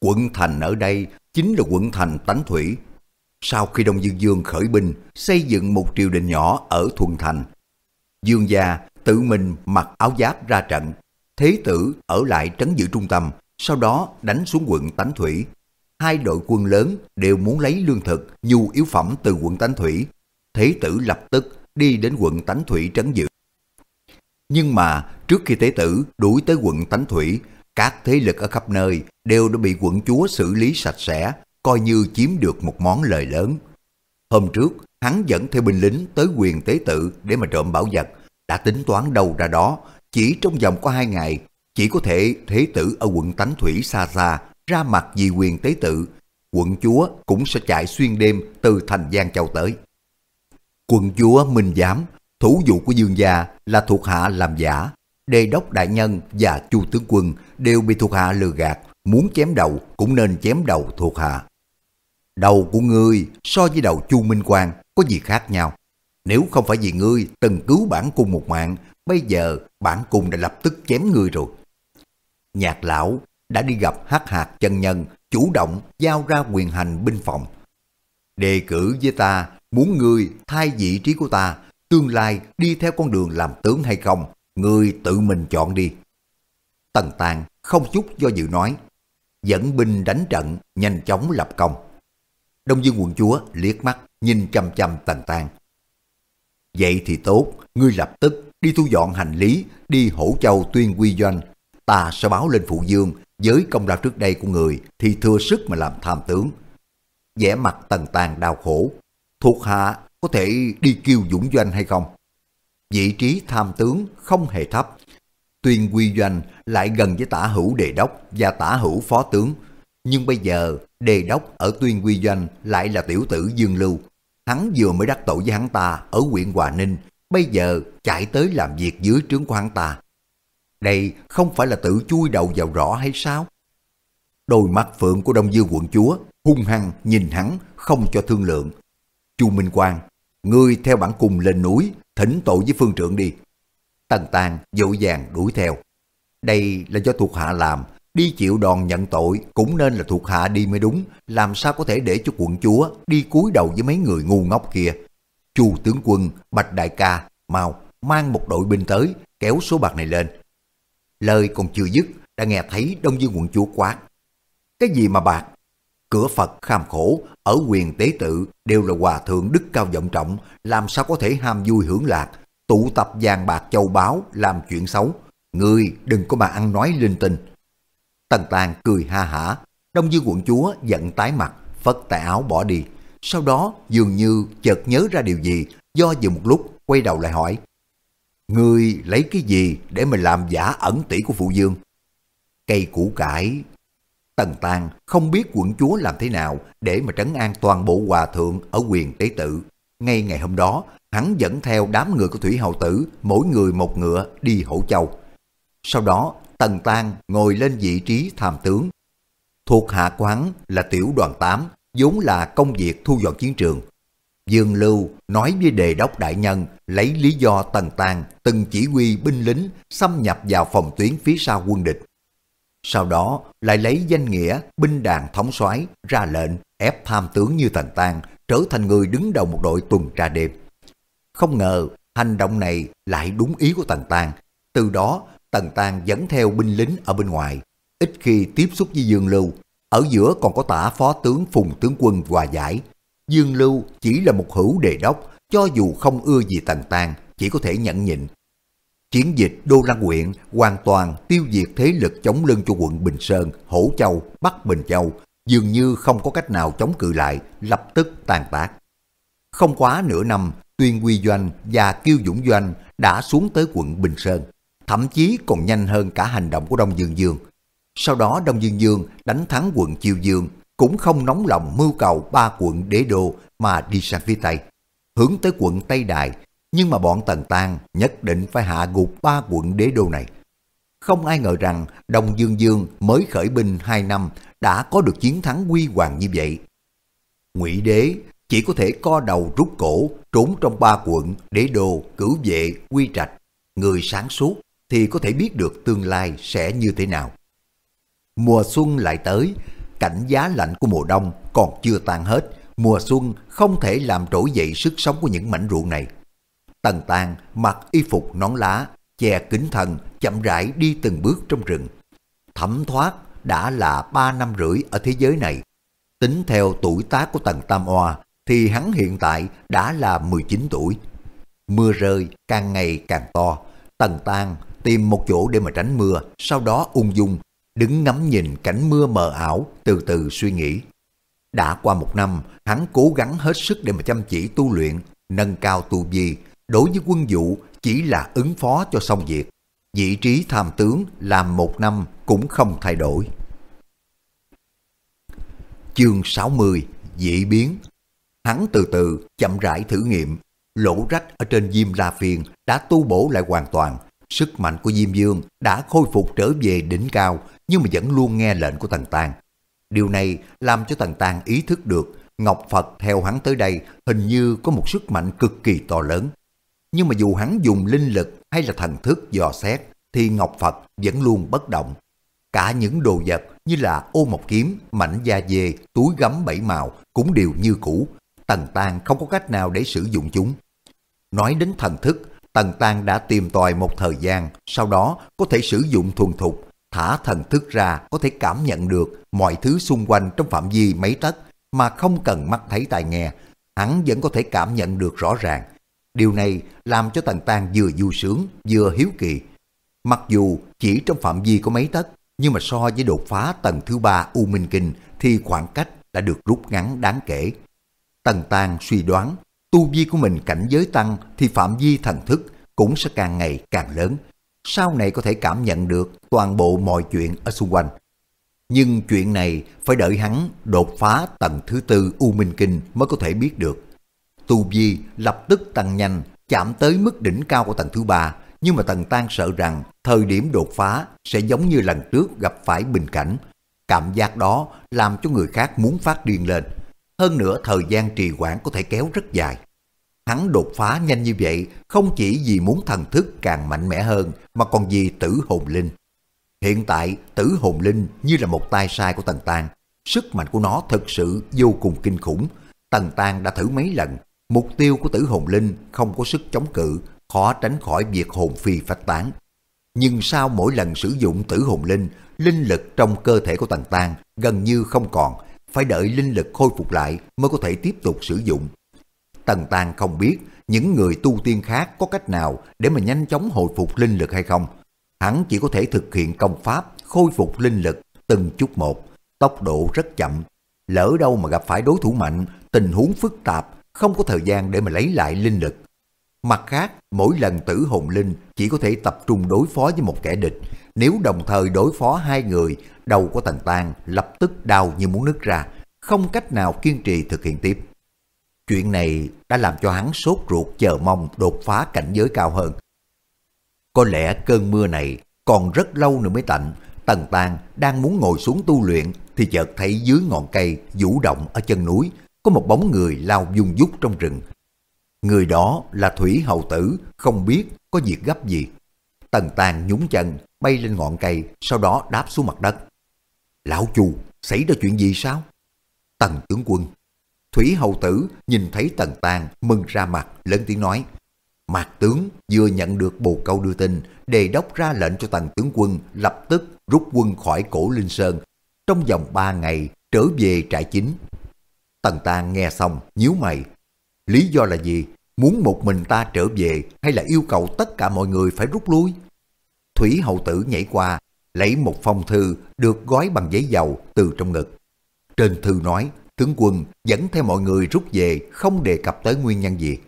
Quận thành ở đây chính là quận thành Tánh Thủy. Sau khi Đông Dương Dương khởi binh, xây dựng một triều đình nhỏ ở Thuần Thành, Dương gia tự mình mặc áo giáp ra trận, Thế tử ở lại trấn giữ trung tâm, sau đó đánh xuống quận Tánh Thủy. Hai đội quân lớn đều muốn lấy lương thực, nhu yếu phẩm từ quận Tánh Thủy. Thế tử lập tức đi đến quận Tánh Thủy trấn giữ. Nhưng mà trước khi Thế tử đuổi tới quận Tánh Thủy, các thế lực ở khắp nơi đều đã bị quận chúa xử lý sạch sẽ, coi như chiếm được một món lời lớn. Hôm trước, hắn dẫn theo binh lính tới quyền tế tự để mà trộm bảo vật, đã tính toán đâu ra đó, chỉ trong vòng có hai ngày, chỉ có thể thế tử ở quận Tánh Thủy xa xa ra mặt vì quyền tế tự, quận chúa cũng sẽ chạy xuyên đêm từ thành Giang Châu tới. Quận chúa Minh Giám, thủ vụ của dương gia là thuộc hạ làm giả, đề đốc đại nhân và chu tướng quân đều bị thuộc hạ lừa gạt, muốn chém đầu cũng nên chém đầu thuộc hạ. Đầu của ngươi so với đầu Chu Minh Quang có gì khác nhau? Nếu không phải vì ngươi từng cứu bản cung một mạng, bây giờ bản cung đã lập tức chém ngươi rồi. Nhạc lão đã đi gặp hắc hạt chân nhân, chủ động giao ra quyền hành binh phòng. Đề cử với ta, muốn ngươi thay vị trí của ta, tương lai đi theo con đường làm tướng hay không, người tự mình chọn đi. Tần Tàng không chút do dự nói, dẫn binh đánh trận, nhanh chóng lập công. Đông Dương quận chúa liếc mắt, nhìn chăm chăm Tần Tàng. Vậy thì tốt, ngươi lập tức đi thu dọn hành lý, đi hổ châu tuyên quy doanh. Ta sẽ báo lên phụ dương, với công lao trước đây của người thì thừa sức mà làm tham tướng. vẻ mặt Tần Tàng đau khổ, thuộc hạ có thể đi kêu dũng doanh hay không? Vị trí tham tướng không hề thấp. Tuyên quy doanh lại gần với tả hữu đề đốc và tả hữu phó tướng. Nhưng bây giờ đề đốc ở tuyên quy doanh lại là tiểu tử Dương Lưu. Hắn vừa mới đắc tội với hắn ta ở huyện Hòa Ninh, bây giờ chạy tới làm việc dưới trướng của hắn ta. Đây không phải là tự chui đầu vào rõ hay sao? Đôi mắt phượng của Đông Dương quận chúa hung hăng nhìn hắn không cho thương lượng. Chu Minh Quang, ngươi theo bản cùng lên núi, thỉnh tội với phương trưởng đi. Tần Tàng dội vàng đuổi theo. Đây là do thuộc hạ làm, đi chịu đòn nhận tội cũng nên là thuộc hạ đi mới đúng, làm sao có thể để cho quận chúa đi cúi đầu với mấy người ngu ngốc kia. Chu tướng quân, Bạch Đại ca, mau mang một đội binh tới, kéo số bạc này lên. Lời còn chưa dứt, đã nghe thấy Đông Dương quận chúa quát. Cái gì mà bạc? Cửa Phật kham khổ, ở quyền tế tự đều là hòa thượng đức cao vọng trọng, làm sao có thể ham vui hưởng lạc, tụ tập vàng bạc châu báu làm chuyện xấu. Ngươi đừng có mà ăn nói linh tinh. Tần Tàng cười ha hả, Đông Dương quận chúa giận tái mặt, phất tay áo bỏ đi. Sau đó dường như chợt nhớ ra điều gì, do dự một lúc quay đầu lại hỏi. Ngươi lấy cái gì để mà làm giả ẩn tỷ của phụ dương? Cây củ cải Tần Tàng không biết quận chúa làm thế nào để mà trấn an toàn bộ hòa thượng ở quyền tế tự. Ngay ngày hôm đó, hắn dẫn theo đám người của Thủy Hầu Tử, mỗi người một ngựa đi Hổ châu. Sau đó, Tần Tàng ngồi lên vị trí tham tướng. Thuộc hạ quán là tiểu đoàn 8, vốn là công việc thu dọn chiến trường. Dương Lưu nói với đề đốc đại nhân lấy lý do Tần Tàng từng chỉ huy binh lính xâm nhập vào phòng tuyến phía sau quân địch sau đó lại lấy danh nghĩa binh đàn thống soái ra lệnh ép tham tướng như Tần Tang trở thành người đứng đầu một đội tuần tra đêm. Không ngờ hành động này lại đúng ý của Tần Tang. Từ đó Tần Tang dẫn theo binh lính ở bên ngoài, ít khi tiếp xúc với Dương Lưu. Ở giữa còn có tả phó tướng Phùng tướng quân hòa giải. Dương Lưu chỉ là một hữu đề đốc, cho dù không ưa gì Tần Tang, chỉ có thể nhận nhịn Chiến dịch Đô Lăng huyện hoàn toàn tiêu diệt thế lực chống lưng cho quận Bình Sơn, Hổ Châu, Bắc Bình Châu, dường như không có cách nào chống cự lại, lập tức tàn tác. Không quá nửa năm, Tuyên Quy Doanh và Kiêu Dũng Doanh đã xuống tới quận Bình Sơn, thậm chí còn nhanh hơn cả hành động của Đông Dương Dương. Sau đó Đông Dương Dương đánh thắng quận Chiêu Dương, cũng không nóng lòng mưu cầu ba quận đế đô mà đi sang phía Tây. Hướng tới quận Tây Đài nhưng mà bọn Tần Tang nhất định phải hạ gục ba quận đế đô này. Không ai ngờ rằng Đông Dương Dương mới khởi binh hai năm đã có được chiến thắng quy hoàng như vậy. Ngụy đế chỉ có thể co đầu rút cổ trốn trong ba quận đế đô, cửu vệ, quy trạch. Người sáng suốt thì có thể biết được tương lai sẽ như thế nào. Mùa xuân lại tới, cảnh giá lạnh của mùa đông còn chưa tan hết. Mùa xuân không thể làm trỗi dậy sức sống của những mảnh ruộng này. Tần Tàng mặc y phục nón lá, che kính thần, chậm rãi đi từng bước trong rừng. Thẩm thoát đã là ba năm rưỡi ở thế giới này. Tính theo tuổi tác của Tần Tam Oa thì hắn hiện tại đã là 19 tuổi. Mưa rơi càng ngày càng to. Tần Tàng tìm một chỗ để mà tránh mưa, sau đó ung dung, đứng ngắm nhìn cảnh mưa mờ ảo, từ từ suy nghĩ. Đã qua một năm, hắn cố gắng hết sức để mà chăm chỉ tu luyện, nâng cao tu vi, đối với quân vụ chỉ là ứng phó cho xong việc. vị trí tham tướng làm một năm cũng không thay đổi. Chương 60 Dị biến Hắn từ từ chậm rãi thử nghiệm, lỗ rách ở trên Diêm La phiền đã tu bổ lại hoàn toàn, sức mạnh của Diêm Dương đã khôi phục trở về đỉnh cao nhưng mà vẫn luôn nghe lệnh của Tần Tàng. Điều này làm cho Tần Tàng ý thức được Ngọc Phật theo hắn tới đây hình như có một sức mạnh cực kỳ to lớn. Nhưng mà dù hắn dùng linh lực hay là thần thức dò xét, thì Ngọc Phật vẫn luôn bất động. Cả những đồ vật như là ô mộc kiếm, mảnh da dê, túi gấm bảy màu cũng đều như cũ. Tần Tàng không có cách nào để sử dụng chúng. Nói đến thần thức, Tần Tàng đã tìm tòi một thời gian, sau đó có thể sử dụng thuần thục, thả thần thức ra có thể cảm nhận được mọi thứ xung quanh trong phạm vi mấy tấc mà không cần mắt thấy tai nghe, hắn vẫn có thể cảm nhận được rõ ràng. Điều này làm cho Tần Tàng vừa vui sướng, vừa hiếu kỳ. Mặc dù chỉ trong phạm vi có mấy tấc, nhưng mà so với đột phá tầng thứ ba U Minh Kinh thì khoảng cách đã được rút ngắn đáng kể. Tần Tàng suy đoán, tu vi của mình cảnh giới tăng thì phạm vi thần thức cũng sẽ càng ngày càng lớn. Sau này có thể cảm nhận được toàn bộ mọi chuyện ở xung quanh. Nhưng chuyện này phải đợi hắn đột phá tầng thứ tư U Minh Kinh mới có thể biết được. Tu Vi lập tức tăng nhanh, chạm tới mức đỉnh cao của tầng thứ ba, nhưng mà tầng tan sợ rằng thời điểm đột phá sẽ giống như lần trước gặp phải bình cảnh. Cảm giác đó làm cho người khác muốn phát điên lên. Hơn nữa thời gian trì hoãn có thể kéo rất dài. Hắn đột phá nhanh như vậy không chỉ vì muốn thần thức càng mạnh mẽ hơn mà còn vì tử hồn linh. Hiện tại tử hồn linh như là một tay sai của Tần tan Sức mạnh của nó thực sự vô cùng kinh khủng. Tần tan đã thử mấy lần. Mục tiêu của tử hồn linh không có sức chống cự, khó tránh khỏi việc hồn phi phách tán. Nhưng sau mỗi lần sử dụng tử hồn linh, linh lực trong cơ thể của Tần Tang gần như không còn, phải đợi linh lực khôi phục lại mới có thể tiếp tục sử dụng. Tần Tang không biết những người tu tiên khác có cách nào để mà nhanh chóng hồi phục linh lực hay không, hắn chỉ có thể thực hiện công pháp khôi phục linh lực từng chút một, tốc độ rất chậm. Lỡ đâu mà gặp phải đối thủ mạnh, tình huống phức tạp, không có thời gian để mà lấy lại linh lực. Mặt khác, mỗi lần tử hồn linh chỉ có thể tập trung đối phó với một kẻ địch. Nếu đồng thời đối phó hai người, đầu của Tần Tàng lập tức đau như muốn nứt ra, không cách nào kiên trì thực hiện tiếp. Chuyện này đã làm cho hắn sốt ruột chờ mong đột phá cảnh giới cao hơn. Có lẽ cơn mưa này còn rất lâu nữa mới tạnh. Tần Tàng đang muốn ngồi xuống tu luyện thì chợt thấy dưới ngọn cây vũ động ở chân núi có một bóng người lao dung dút trong rừng. Người đó là Thủy Hầu Tử, không biết có việc gấp gì. Tần Tàng nhún chân, bay lên ngọn cây, sau đó đáp xuống mặt đất. Lão chù, xảy ra chuyện gì sao? Tần tướng quân. Thủy Hầu Tử nhìn thấy Tần Tàng mừng ra mặt, lớn tiếng nói. Mạc tướng vừa nhận được bồ câu đưa tin, đề đốc ra lệnh cho tần tướng quân lập tức rút quân khỏi cổ Linh Sơn, trong vòng ba ngày trở về trại chính. Tần Tàng nghe xong, nhíu mày. Lý do là gì? Muốn một mình ta trở về hay là yêu cầu tất cả mọi người phải rút lui? Thủy hậu tử nhảy qua, lấy một phong thư được gói bằng giấy dầu từ trong ngực. Trên thư nói, tướng quân dẫn theo mọi người rút về không đề cập tới nguyên nhân gì.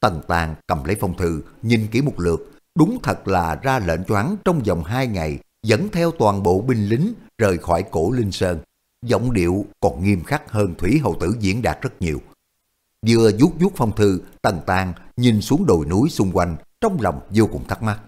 Tần Tàng cầm lấy phong thư, nhìn kỹ một lượt, đúng thật là ra lệnh cho hắn trong vòng hai ngày dẫn theo toàn bộ binh lính rời khỏi cổ Linh Sơn. Giọng điệu còn nghiêm khắc hơn Thủy Hầu Tử diễn đạt rất nhiều. Vừa vuốt vuốt phong thư, Tần Tàng nhìn xuống đồi núi xung quanh, trong lòng vô cùng thắc mắc.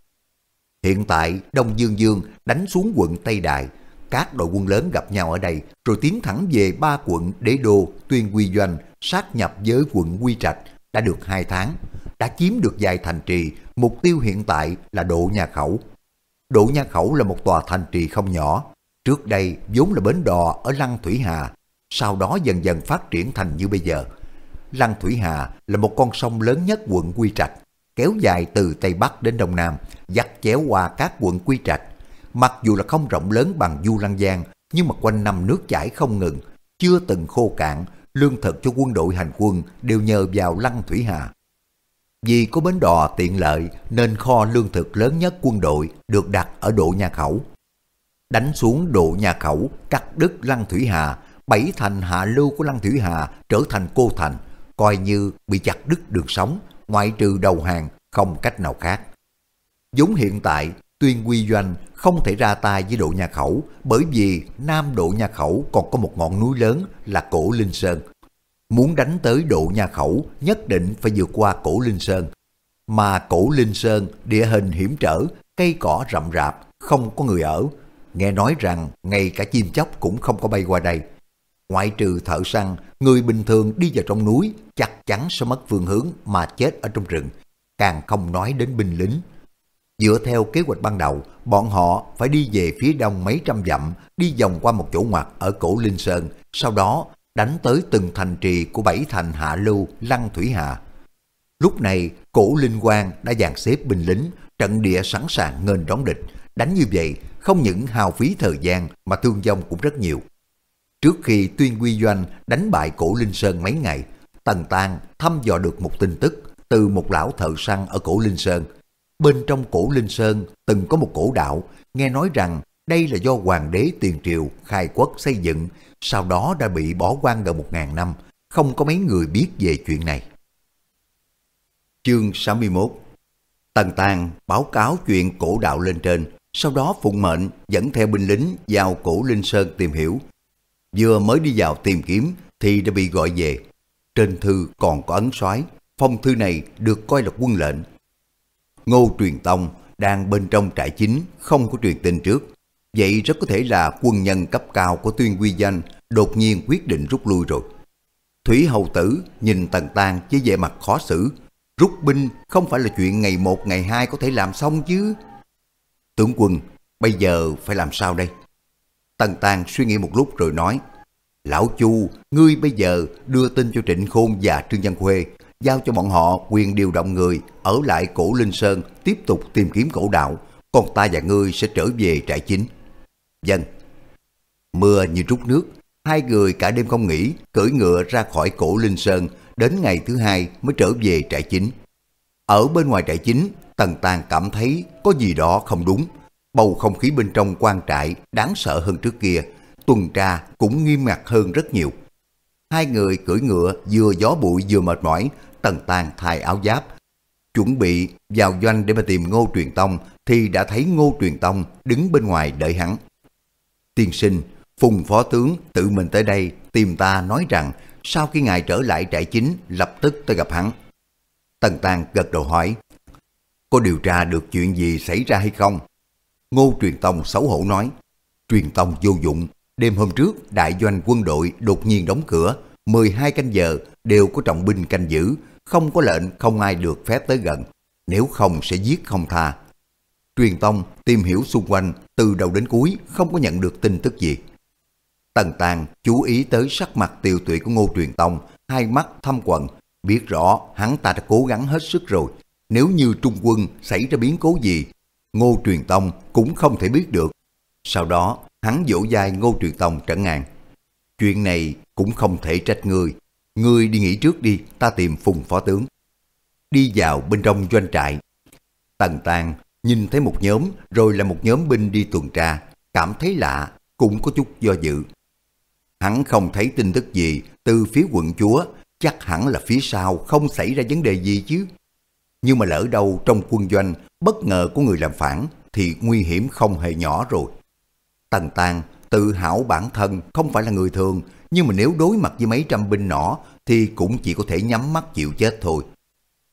Hiện tại Đông Dương Dương đánh xuống quận Tây Đại, các đội quân lớn gặp nhau ở đây rồi tiến thẳng về ba quận Đế Đô, Tuyên Quy Doanh, sát nhập với quận Quy Trạch, đã được 2 tháng, đã chiếm được vài thành trì, mục tiêu hiện tại là Độ Nhà Khẩu. Độ Nhà Khẩu là một tòa thành trì không nhỏ, trước đây vốn là bến đò ở Lăng Thủy Hà, sau đó dần dần phát triển thành như bây giờ. Lăng Thủy Hà là một con sông lớn nhất quận Quy Trạch, kéo dài từ Tây Bắc đến Đông Nam, dắt chéo qua các quận Quy Trạch. Mặc dù là không rộng lớn bằng Du Lăng Giang, nhưng mà quanh năm nước chảy không ngừng, chưa từng khô cạn, lương thực cho quân đội hành quân đều nhờ vào Lăng Thủy Hà. Vì có bến đò tiện lợi nên kho lương thực lớn nhất quân đội được đặt ở độ nhà khẩu. Đánh xuống độ nhà khẩu, cắt đứt Lăng Thủy Hà, bảy thành hạ lưu của Lăng Thủy Hà trở thành cô thành, coi như bị chặt đứt đường sống, ngoại trừ đầu hàng, không cách nào khác. Giống hiện tại, Tuyên Quy Doanh không thể ra tay với độ nhà khẩu bởi vì Nam độ nhà khẩu còn có một ngọn núi lớn là Cổ Linh Sơn. Muốn đánh tới độ nhà khẩu nhất định phải vượt qua Cổ Linh Sơn. Mà Cổ Linh Sơn địa hình hiểm trở, cây cỏ rậm rạp, không có người ở. Nghe nói rằng ngay cả chim chóc cũng không có bay qua đây. Ngoại trừ thợ săn, người bình thường đi vào trong núi chắc chắn sẽ mất phương hướng mà chết ở trong rừng. Càng không nói đến binh lính Dựa theo kế hoạch ban đầu, bọn họ phải đi về phía đông mấy trăm dặm, đi vòng qua một chỗ ngoặt ở cổ Linh Sơn, sau đó đánh tới từng thành trì của bảy thành Hạ Lưu, Lăng Thủy Hạ. Lúc này, cổ Linh Quang đã dàn xếp binh lính, trận địa sẵn sàng nghênh đón địch. Đánh như vậy, không những hao phí thời gian mà thương vong cũng rất nhiều. Trước khi Tuyên Quy Doanh đánh bại cổ Linh Sơn mấy ngày, Tần tàng thăm dò được một tin tức từ một lão thợ săn ở cổ Linh Sơn Bên trong cổ Linh Sơn từng có một cổ đạo, nghe nói rằng đây là do hoàng đế tiền triều khai quốc xây dựng, sau đó đã bị bỏ quan gần một ngàn năm, không có mấy người biết về chuyện này. Chương 61 Tần Tàng báo cáo chuyện cổ đạo lên trên, sau đó phụng mệnh dẫn theo binh lính vào cổ Linh Sơn tìm hiểu. Vừa mới đi vào tìm kiếm thì đã bị gọi về. Trên thư còn có ấn soái phong thư này được coi là quân lệnh, Ngô Truyền Tông đang bên trong trại chính không có truyền tin trước. Vậy rất có thể là quân nhân cấp cao của tuyên quy danh đột nhiên quyết định rút lui rồi. Thủy Hầu Tử nhìn Tần tàng với vẻ mặt khó xử. Rút binh không phải là chuyện ngày một ngày hai có thể làm xong chứ. Tướng quân, bây giờ phải làm sao đây? Tần Tàng suy nghĩ một lúc rồi nói. Lão Chu, ngươi bây giờ đưa tin cho Trịnh Khôn và Trương Văn Khuê giao cho bọn họ quyền điều động người ở lại cổ Linh Sơn tiếp tục tìm kiếm cổ đạo, còn ta và ngươi sẽ trở về trại chính. Dân. Mưa như trút nước, hai người cả đêm không nghỉ, cưỡi ngựa ra khỏi cổ Linh Sơn, đến ngày thứ hai mới trở về trại chính. Ở bên ngoài trại chính, Tần Tàng cảm thấy có gì đó không đúng. Bầu không khí bên trong quan trại đáng sợ hơn trước kia, tuần tra cũng nghiêm ngặt hơn rất nhiều. Hai người cưỡi ngựa vừa gió bụi vừa mệt mỏi, Tần Tàng thay áo giáp, chuẩn bị vào doanh để mà tìm Ngô Truyền Tông thì đã thấy Ngô Truyền Tông đứng bên ngoài đợi hắn. Tiên sinh, Phùng Phó Tướng tự mình tới đây tìm ta nói rằng sau khi ngài trở lại trại chính lập tức tới gặp hắn. Tần Tàng gật đầu hỏi, có điều tra được chuyện gì xảy ra hay không? Ngô Truyền Tông xấu hổ nói, Truyền Tông vô dụng, đêm hôm trước đại doanh quân đội đột nhiên đóng cửa, 12 canh giờ đều có trọng binh canh giữ, không có lệnh không ai được phép tới gần, nếu không sẽ giết không tha. Truyền Tông tìm hiểu xung quanh từ đầu đến cuối không có nhận được tin tức gì. Tần Tàng chú ý tới sắc mặt tiều tụy của Ngô Truyền Tông, hai mắt thâm quần, biết rõ hắn ta đã cố gắng hết sức rồi. Nếu như Trung quân xảy ra biến cố gì, Ngô Truyền Tông cũng không thể biết được. Sau đó, hắn dỗ dai Ngô Truyền Tông trấn ngàn. Chuyện này cũng không thể trách ngươi, Ngươi đi nghỉ trước đi, ta tìm phùng phó tướng. Đi vào bên trong doanh trại. Tần Tàng nhìn thấy một nhóm rồi là một nhóm binh đi tuần tra, cảm thấy lạ, cũng có chút do dự. Hắn không thấy tin tức gì từ phía quận chúa, chắc hẳn là phía sau không xảy ra vấn đề gì chứ. Nhưng mà lỡ đâu trong quân doanh bất ngờ có người làm phản thì nguy hiểm không hề nhỏ rồi. Tần Tàng tự hảo bản thân không phải là người thường nhưng mà nếu đối mặt với mấy trăm binh nỏ thì cũng chỉ có thể nhắm mắt chịu chết thôi.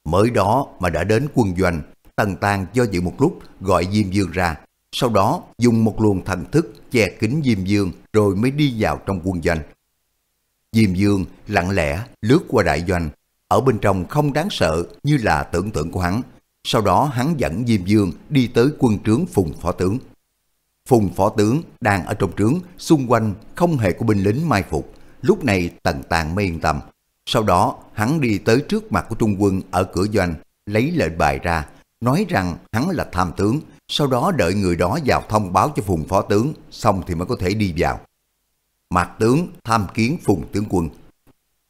Mới đó mà đã đến quân doanh, Tần Tàng do dự một lúc gọi Diêm Dương ra, sau đó dùng một luồng thần thức che kính Diêm Dương rồi mới đi vào trong quân doanh. Diêm Dương lặng lẽ lướt qua đại doanh, ở bên trong không đáng sợ như là tưởng tượng của hắn. Sau đó hắn dẫn Diêm Dương đi tới quân trướng Phùng Phó Tướng. Phùng phó tướng đang ở trong trướng, xung quanh không hề có binh lính mai phục. Lúc này tần tàng mới yên tâm. Sau đó hắn đi tới trước mặt của trung quân ở cửa doanh, lấy lệnh bài ra, nói rằng hắn là tham tướng, sau đó đợi người đó vào thông báo cho phùng phó tướng, xong thì mới có thể đi vào. Mạc tướng tham kiến phùng tướng quân.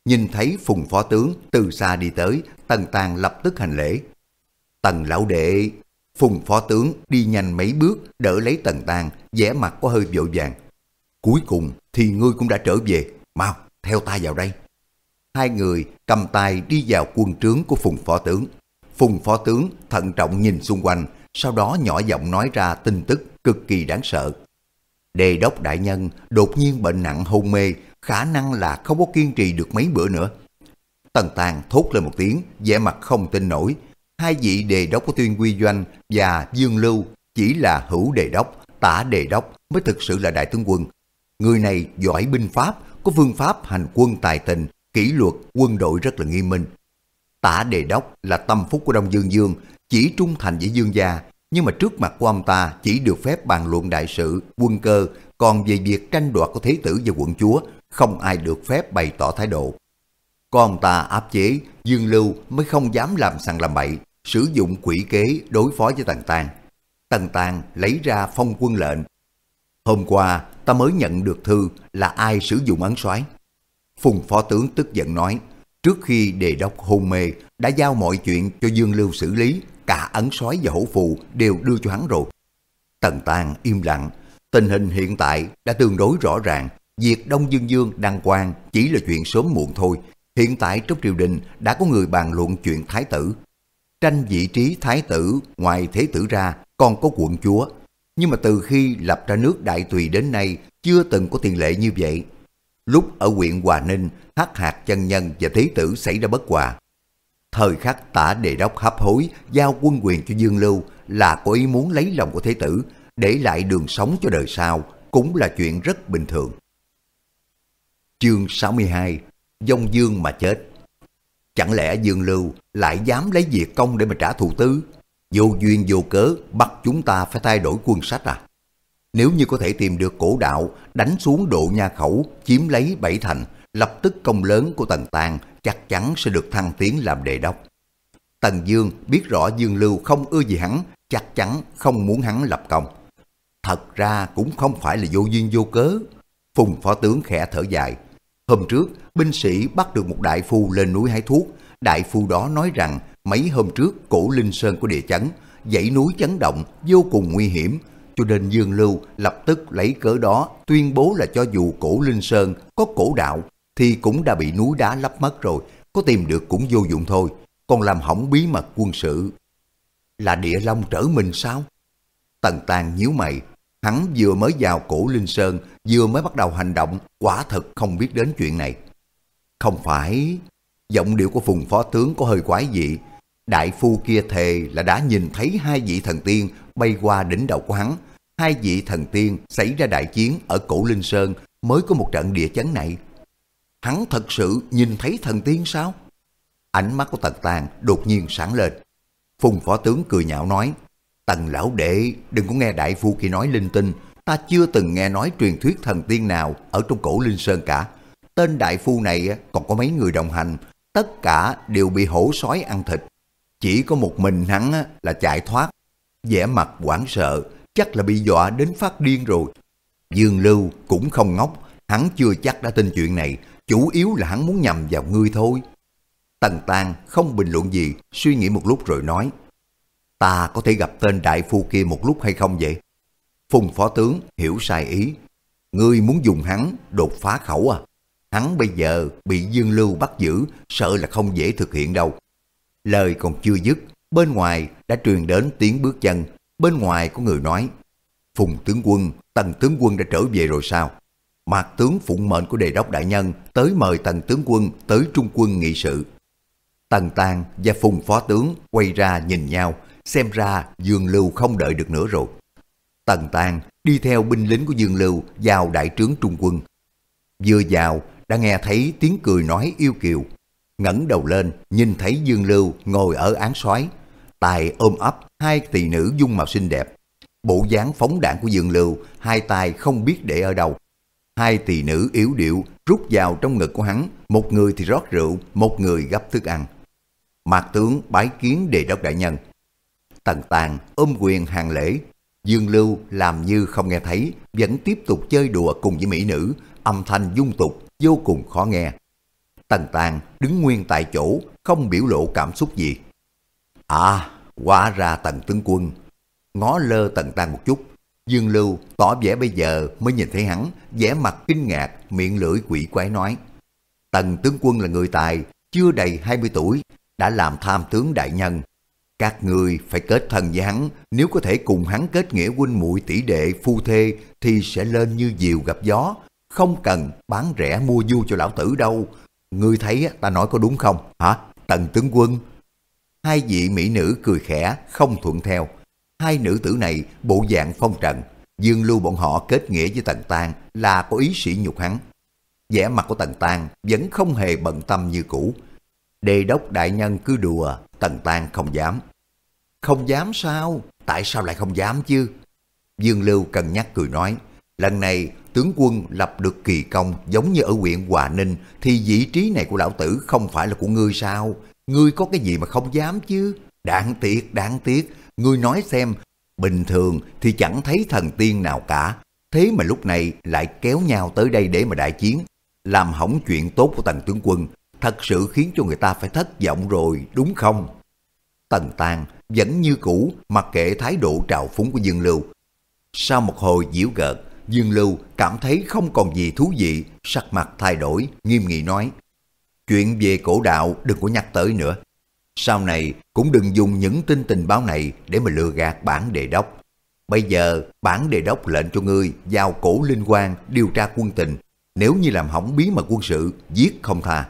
Nhìn thấy phùng phó tướng từ xa đi tới, tần tàng lập tức hành lễ. Tần lão đệ Phùng phó tướng đi nhanh mấy bước đỡ lấy tần tàng vẻ mặt có hơi vội vàng. Cuối cùng thì ngươi cũng đã trở về, mau theo ta vào đây. Hai người cầm tay đi vào quân trướng của Phùng phó tướng. Phùng phó tướng thận trọng nhìn xung quanh, sau đó nhỏ giọng nói ra tin tức cực kỳ đáng sợ. Đề đốc đại nhân đột nhiên bệnh nặng hôn mê, khả năng là không có kiên trì được mấy bữa nữa. Tần Tàng thốt lên một tiếng, vẻ mặt không tin nổi. Hai vị đề đốc của Tuyên Quy Doanh và Dương Lưu chỉ là hữu đề đốc, tả đề đốc mới thực sự là đại tướng quân. Người này giỏi binh pháp, có phương pháp hành quân tài tình, kỷ luật, quân đội rất là nghiêm minh. Tả đề đốc là tâm phúc của Đông Dương Dương, chỉ trung thành với Dương gia, nhưng mà trước mặt của ông ta chỉ được phép bàn luận đại sự, quân cơ, còn về việc tranh đoạt của thế tử và quận chúa, không ai được phép bày tỏ thái độ. Còn ta áp chế, Dương Lưu mới không dám làm sằng làm bậy, sử dụng quỷ kế đối phó với Tần Tàng. Tần Tàng lấy ra phong quân lệnh. Hôm qua ta mới nhận được thư là ai sử dụng ấn soái. Phùng phó tướng tức giận nói, trước khi đề đốc hôn mê đã giao mọi chuyện cho Dương Lưu xử lý, cả ấn soái và hổ phù đều đưa cho hắn rồi. Tần Tàng im lặng, tình hình hiện tại đã tương đối rõ ràng, việc Đông Dương Dương đăng quang chỉ là chuyện sớm muộn thôi. Hiện tại trong triều đình đã có người bàn luận chuyện thái tử. Tranh vị trí thái tử ngoài thế tử ra còn có quận chúa. Nhưng mà từ khi lập ra nước Đại Tùy đến nay chưa từng có tiền lệ như vậy. Lúc ở huyện Hòa Ninh, hắc hạt chân nhân và thế tử xảy ra bất hòa. Thời khắc tả đề đốc hấp hối giao quân quyền cho Dương Lưu là có ý muốn lấy lòng của thế tử, để lại đường sống cho đời sau, cũng là chuyện rất bình thường. Chương 62 Dông Dương mà chết Chẳng lẽ Dương Lưu lại dám lấy việc công để mà trả thù tứ Vô duyên vô cớ bắt chúng ta phải thay đổi quân sách à? Nếu như có thể tìm được cổ đạo, đánh xuống độ nha khẩu, chiếm lấy bảy thành, lập tức công lớn của Tần Tàng chắc chắn sẽ được thăng tiến làm đề đốc. Tần Dương biết rõ Dương Lưu không ưa gì hắn, chắc chắn không muốn hắn lập công. Thật ra cũng không phải là vô duyên vô cớ. Phùng phó tướng khẽ thở dài. Hôm trước, binh sĩ bắt được một đại phu lên núi hái thuốc. Đại phu đó nói rằng mấy hôm trước cổ linh sơn của địa chấn, dãy núi chấn động vô cùng nguy hiểm, cho nên Dương Lưu lập tức lấy cớ đó tuyên bố là cho dù cổ Linh Sơn có cổ đạo thì cũng đã bị núi đá lấp mất rồi, có tìm được cũng vô dụng thôi, còn làm hỏng bí mật quân sự. Là địa long trở mình sao? Tần tàng nhíu mày, hắn vừa mới vào cổ Linh Sơn, vừa mới bắt đầu hành động, quả thật không biết đến chuyện này. Không phải, giọng điệu của Phùng Phó Tướng có hơi quái dị, đại phu kia thề là đã nhìn thấy hai vị thần tiên bay qua đỉnh đầu của hắn, hai vị thần tiên xảy ra đại chiến ở cổ Linh Sơn mới có một trận địa chấn này. Hắn thật sự nhìn thấy thần tiên sao? Ánh mắt của Tần Tàng đột nhiên sáng lên. Phùng phó tướng cười nhạo nói, Tần lão đệ đừng có nghe đại phu kia nói linh tinh, ta chưa từng nghe nói truyền thuyết thần tiên nào ở trong cổ Linh Sơn cả. Tên đại phu này còn có mấy người đồng hành, tất cả đều bị hổ sói ăn thịt. Chỉ có một mình hắn là chạy thoát, vẻ mặt hoảng sợ, chắc là bị dọa đến phát điên rồi. Dương Lưu cũng không ngốc, hắn chưa chắc đã tin chuyện này, chủ yếu là hắn muốn nhầm vào ngươi thôi. Tần Tàng không bình luận gì, suy nghĩ một lúc rồi nói, ta có thể gặp tên đại phu kia một lúc hay không vậy? Phùng phó tướng hiểu sai ý, ngươi muốn dùng hắn đột phá khẩu à? Hắn bây giờ bị Dương Lưu bắt giữ, sợ là không dễ thực hiện đâu. Lời còn chưa dứt, bên ngoài đã truyền đến tiếng bước chân, bên ngoài có người nói, Phùng tướng quân, tần tướng quân đã trở về rồi sao? Mạc tướng phụng mệnh của đề đốc đại nhân tới mời tần tướng quân tới trung quân nghị sự. Tần Tàng và Phùng phó tướng quay ra nhìn nhau, xem ra Dương Lưu không đợi được nữa rồi. Tần Tàng đi theo binh lính của Dương Lưu vào đại trướng trung quân. Vừa vào đã nghe thấy tiếng cười nói yêu kiều. ngẩng đầu lên nhìn thấy Dương Lưu ngồi ở án soái tài ôm ấp hai tỳ nữ dung mạo xinh đẹp. Bộ dáng phóng đạn của Dương Lưu, hai tay không biết để ở đâu. Hai tỳ nữ yếu điệu rút vào trong ngực của hắn, một người thì rót rượu, một người gấp thức ăn. Mạc tướng bái kiến đề đốc đại nhân. Tần Tàng ôm quyền hàng lễ, Dương Lưu làm như không nghe thấy, vẫn tiếp tục chơi đùa cùng với mỹ nữ, âm thanh dung tục, vô cùng khó nghe. Tần Tàng đứng nguyên tại chỗ, không biểu lộ cảm xúc gì. À, hóa ra tần tướng quân. Ngó lơ tần Tàng một chút, Dương Lưu tỏ vẻ bây giờ mới nhìn thấy hắn, vẻ mặt kinh ngạc, miệng lưỡi quỷ quái nói. Tần tướng quân là người tài, chưa đầy 20 tuổi, đã làm tham tướng đại nhân. Các người phải kết thân với hắn, nếu có thể cùng hắn kết nghĩa huynh muội tỷ đệ phu thê thì sẽ lên như diều gặp gió, không cần bán rẻ mua du cho lão tử đâu. Ngươi thấy ta nói có đúng không? Hả? Tần tướng quân. Hai vị mỹ nữ cười khẽ, không thuận theo. Hai nữ tử này bộ dạng phong trần, dương lưu bọn họ kết nghĩa với Tần Tang là có ý sĩ nhục hắn. vẻ mặt của Tần Tang vẫn không hề bận tâm như cũ. Đề đốc đại nhân cứ đùa, Tần Tang không dám. Không dám sao? Tại sao lại không dám chứ? Dương Lưu cân nhắc cười nói, lần này tướng quân lập được kỳ công giống như ở huyện Hòa Ninh thì vị trí này của lão tử không phải là của ngươi sao? Ngươi có cái gì mà không dám chứ? Đáng tiếc, đáng tiếc, ngươi nói xem, bình thường thì chẳng thấy thần tiên nào cả, thế mà lúc này lại kéo nhau tới đây để mà đại chiến, làm hỏng chuyện tốt của tần tướng quân, thật sự khiến cho người ta phải thất vọng rồi, đúng không? Tần Tàng vẫn như cũ mặc kệ thái độ trào phúng của Dương Lưu. Sau một hồi diễu gợt, Dương Lưu cảm thấy không còn gì thú vị, sắc mặt thay đổi, nghiêm nghị nói. Chuyện về cổ đạo đừng có nhắc tới nữa. Sau này cũng đừng dùng những tin tình báo này để mà lừa gạt bản đề đốc. Bây giờ bản đề đốc lệnh cho ngươi giao cổ linh quan điều tra quân tình. Nếu như làm hỏng bí mật quân sự, giết không tha.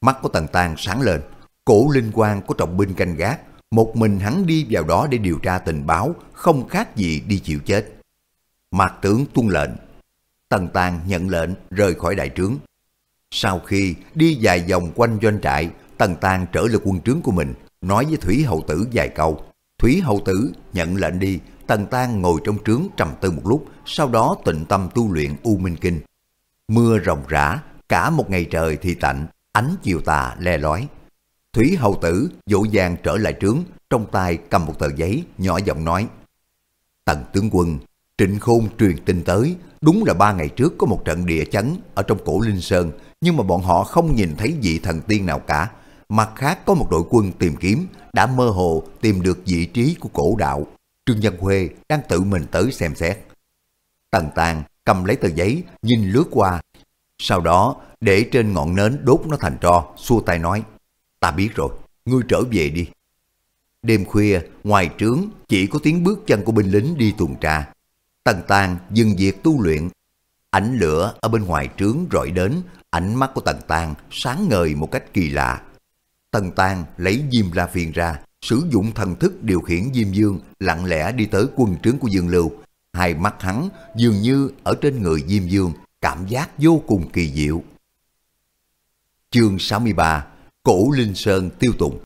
Mắt của Tần Tàng sáng lên. Cổ linh quan có trọng binh canh gác. Một mình hắn đi vào đó để điều tra tình báo, không khác gì đi chịu chết. Mạc tướng tuân lệnh. Tần Tàng nhận lệnh rời khỏi đại trướng. Sau khi đi vài vòng quanh doanh trại, Tần Tàng trở lại quân trướng của mình, nói với Thủy Hậu Tử vài câu. Thủy Hậu Tử nhận lệnh đi, Tần Tàng ngồi trong trướng trầm tư một lúc, sau đó tịnh tâm tu luyện U Minh Kinh. Mưa rồng rã, cả một ngày trời thì tạnh, ánh chiều tà le lói. Thủy hầu Tử dỗ dàng trở lại trướng, trong tay cầm một tờ giấy, nhỏ giọng nói. Tần tướng quân, Trịnh Khôn truyền tin tới, đúng là ba ngày trước có một trận địa chấn ở trong cổ Linh Sơn, nhưng mà bọn họ không nhìn thấy vị thần tiên nào cả. Mặt khác có một đội quân tìm kiếm, đã mơ hồ tìm được vị trí của cổ đạo. Trương Nhân Huê đang tự mình tới xem xét. Tần Tàng cầm lấy tờ giấy, nhìn lướt qua. Sau đó, để trên ngọn nến đốt nó thành tro, xua tay nói, ta biết rồi, ngươi trở về đi. Đêm khuya, ngoài trướng, chỉ có tiếng bước chân của binh lính đi tuần tra. Tần Tàng dừng việc tu luyện. Ánh lửa ở bên ngoài trướng rọi đến, ánh mắt của Tần Tàng sáng ngời một cách kỳ lạ. Tần Tàng lấy Diêm La Phiền ra, sử dụng thần thức điều khiển Diêm Dương lặng lẽ đi tới quân trướng của Dương Lưu. Hai mắt hắn dường như ở trên người Diêm Dương, cảm giác vô cùng kỳ diệu. Chương 63 Cổ Linh Sơn tiêu tụng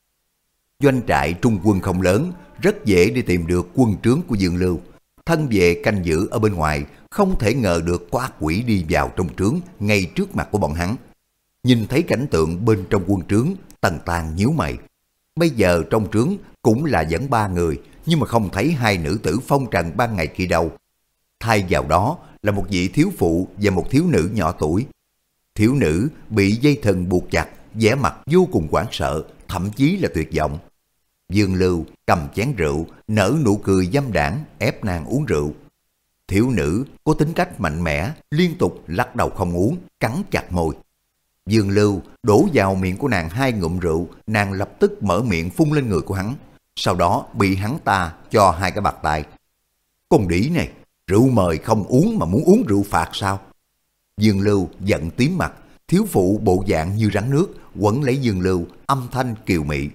Doanh trại trung quân không lớn, rất dễ để tìm được quân trướng của Dương Lưu thân vệ canh giữ ở bên ngoài, không thể ngờ được có ác quỷ đi vào trong trướng ngay trước mặt của bọn hắn. Nhìn thấy cảnh tượng bên trong quân trướng, tần tàn nhíu mày. Bây giờ trong trướng cũng là dẫn ba người, nhưng mà không thấy hai nữ tử phong trần ban ngày kia đâu. Thay vào đó là một vị thiếu phụ và một thiếu nữ nhỏ tuổi. Thiếu nữ bị dây thần buộc chặt, vẻ mặt vô cùng hoảng sợ, thậm chí là tuyệt vọng. Dương Lưu cầm chén rượu, nở nụ cười dâm đảng, ép nàng uống rượu. Thiếu nữ có tính cách mạnh mẽ, liên tục lắc đầu không uống, cắn chặt môi. Dương Lưu đổ vào miệng của nàng hai ngụm rượu, nàng lập tức mở miệng phun lên người của hắn. Sau đó bị hắn ta cho hai cái bạc tay. Con đĩ này, rượu mời không uống mà muốn uống rượu phạt sao? Dương Lưu giận tím mặt, thiếu phụ bộ dạng như rắn nước, quấn lấy Dương Lưu, âm thanh kiều mị.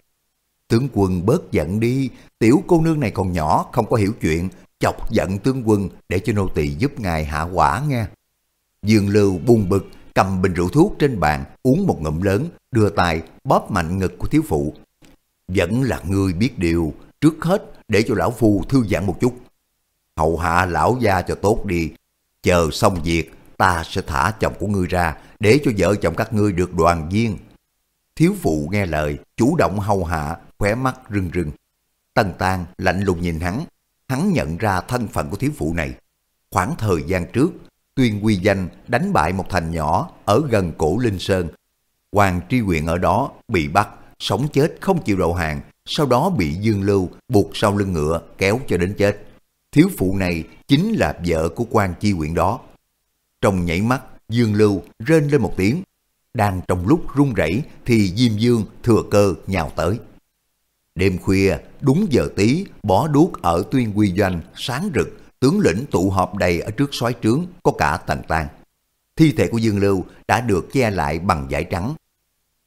Tướng quân bớt giận đi, tiểu cô nương này còn nhỏ, không có hiểu chuyện, chọc giận tướng quân để cho nô tỳ giúp ngài hạ quả nha. Dương Lưu buồn bực, cầm bình rượu thuốc trên bàn, uống một ngụm lớn, đưa tay bóp mạnh ngực của thiếu phụ. Vẫn là ngươi biết điều, trước hết để cho lão phu thư giãn một chút. Hậu hạ lão gia cho tốt đi, chờ xong việc ta sẽ thả chồng của ngươi ra để cho vợ chồng các ngươi được đoàn viên. Thiếu phụ nghe lời, chủ động hầu hạ, khóe mắt rưng rưng. Tần Tang lạnh lùng nhìn hắn, hắn nhận ra thân phận của thiếu phụ này. Khoảng thời gian trước, tuyên quy danh đánh bại một thành nhỏ ở gần cổ Linh Sơn. Hoàng tri huyện ở đó bị bắt, sống chết không chịu đầu hàng, sau đó bị Dương Lưu buộc sau lưng ngựa kéo cho đến chết. Thiếu phụ này chính là vợ của quan chi huyện đó. Trong nhảy mắt, Dương Lưu rên lên một tiếng. Đang trong lúc run rẩy thì Diêm Dương thừa cơ nhào tới. Đêm khuya, đúng giờ tí, bỏ đuốc ở tuyên quy doanh, sáng rực, tướng lĩnh tụ họp đầy ở trước soái trướng, có cả tần tan. Thi thể của Dương Lưu đã được che lại bằng vải trắng.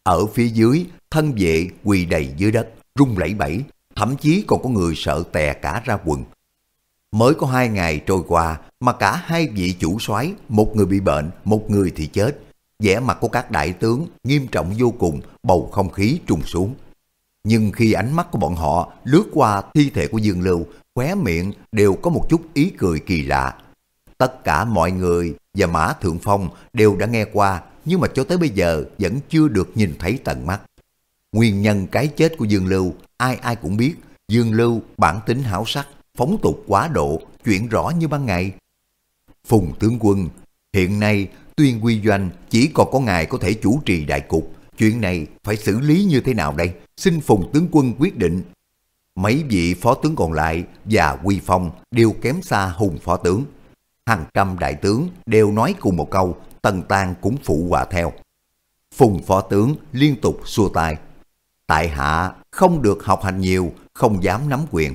Ở phía dưới, thân vệ quỳ đầy dưới đất, rung lẩy bẩy, thậm chí còn có người sợ tè cả ra quần. Mới có hai ngày trôi qua mà cả hai vị chủ soái, một người bị bệnh, một người thì chết. vẻ mặt của các đại tướng nghiêm trọng vô cùng, bầu không khí trùng xuống. Nhưng khi ánh mắt của bọn họ lướt qua thi thể của Dương Lưu, khóe miệng đều có một chút ý cười kỳ lạ. Tất cả mọi người và Mã Thượng Phong đều đã nghe qua, nhưng mà cho tới bây giờ vẫn chưa được nhìn thấy tận mắt. Nguyên nhân cái chết của Dương Lưu, ai ai cũng biết, Dương Lưu bản tính hảo sắc, phóng tục quá độ, chuyện rõ như ban ngày. Phùng tướng quân, hiện nay tuyên quy doanh chỉ còn có ngài có thể chủ trì đại cục, chuyện này phải xử lý như thế nào đây? Xin Phùng tướng quân quyết định. Mấy vị phó tướng còn lại và Quy Phong đều kém xa hùng phó tướng. Hàng trăm đại tướng đều nói cùng một câu, Tần tan cũng phụ họa theo. Phùng phó tướng liên tục xua tay. Tại hạ không được học hành nhiều, không dám nắm quyền.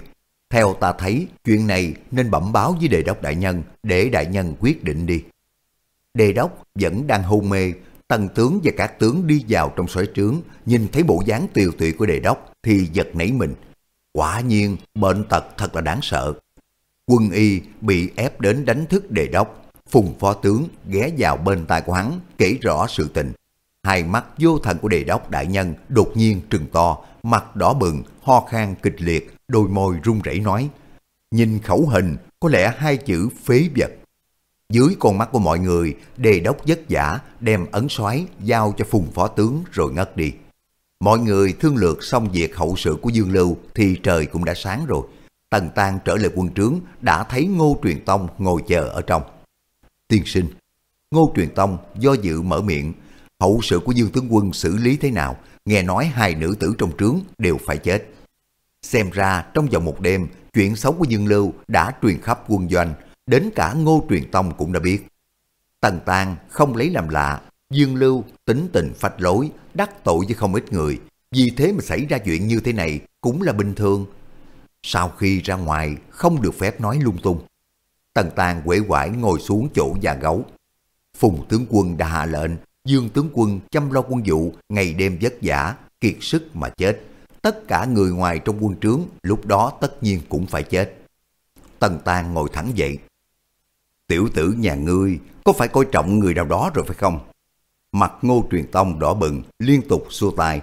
Theo ta thấy, chuyện này nên bẩm báo với đề đốc đại nhân để đại nhân quyết định đi. Đề đốc vẫn đang hôn mê, tần tướng và các tướng đi vào trong xoáy trướng, nhìn thấy bộ dáng tiều tụy của đề đốc thì giật nảy mình. Quả nhiên, bệnh tật thật là đáng sợ. Quân y bị ép đến đánh thức đề đốc, phùng phó tướng ghé vào bên tai của hắn, kể rõ sự tình. Hai mắt vô thần của đề đốc đại nhân đột nhiên trừng to, mặt đỏ bừng, ho khan kịch liệt, đôi môi run rẩy nói. Nhìn khẩu hình, có lẽ hai chữ phế vật. Dưới con mắt của mọi người, đề đốc vất giả đem ấn xoáy giao cho phùng phó tướng rồi ngất đi. Mọi người thương lược xong việc hậu sự của Dương Lưu thì trời cũng đã sáng rồi. Tần Tang trở lại quân trướng đã thấy Ngô Truyền Tông ngồi chờ ở trong. Tiên sinh, Ngô Truyền Tông do dự mở miệng, hậu sự của Dương Tướng Quân xử lý thế nào, nghe nói hai nữ tử trong trướng đều phải chết. Xem ra trong vòng một đêm, chuyện xấu của Dương Lưu đã truyền khắp quân doanh, đến cả Ngô Truyền Tông cũng đã biết. Tần Tàng không lấy làm lạ, Dương Lưu tính tình phách lối, đắc tội với không ít người, vì thế mà xảy ra chuyện như thế này cũng là bình thường. Sau khi ra ngoài không được phép nói lung tung. Tần Tàng quể quải ngồi xuống chỗ già gấu. Phùng tướng quân đã hạ lệnh, Dương tướng quân chăm lo quân vụ, ngày đêm vất vả, kiệt sức mà chết. Tất cả người ngoài trong quân trướng lúc đó tất nhiên cũng phải chết. Tần tàng ngồi thẳng dậy. Tiểu tử nhà ngươi có phải coi trọng người nào đó rồi phải không? Mặt ngô truyền tông đỏ bừng, liên tục xua tay.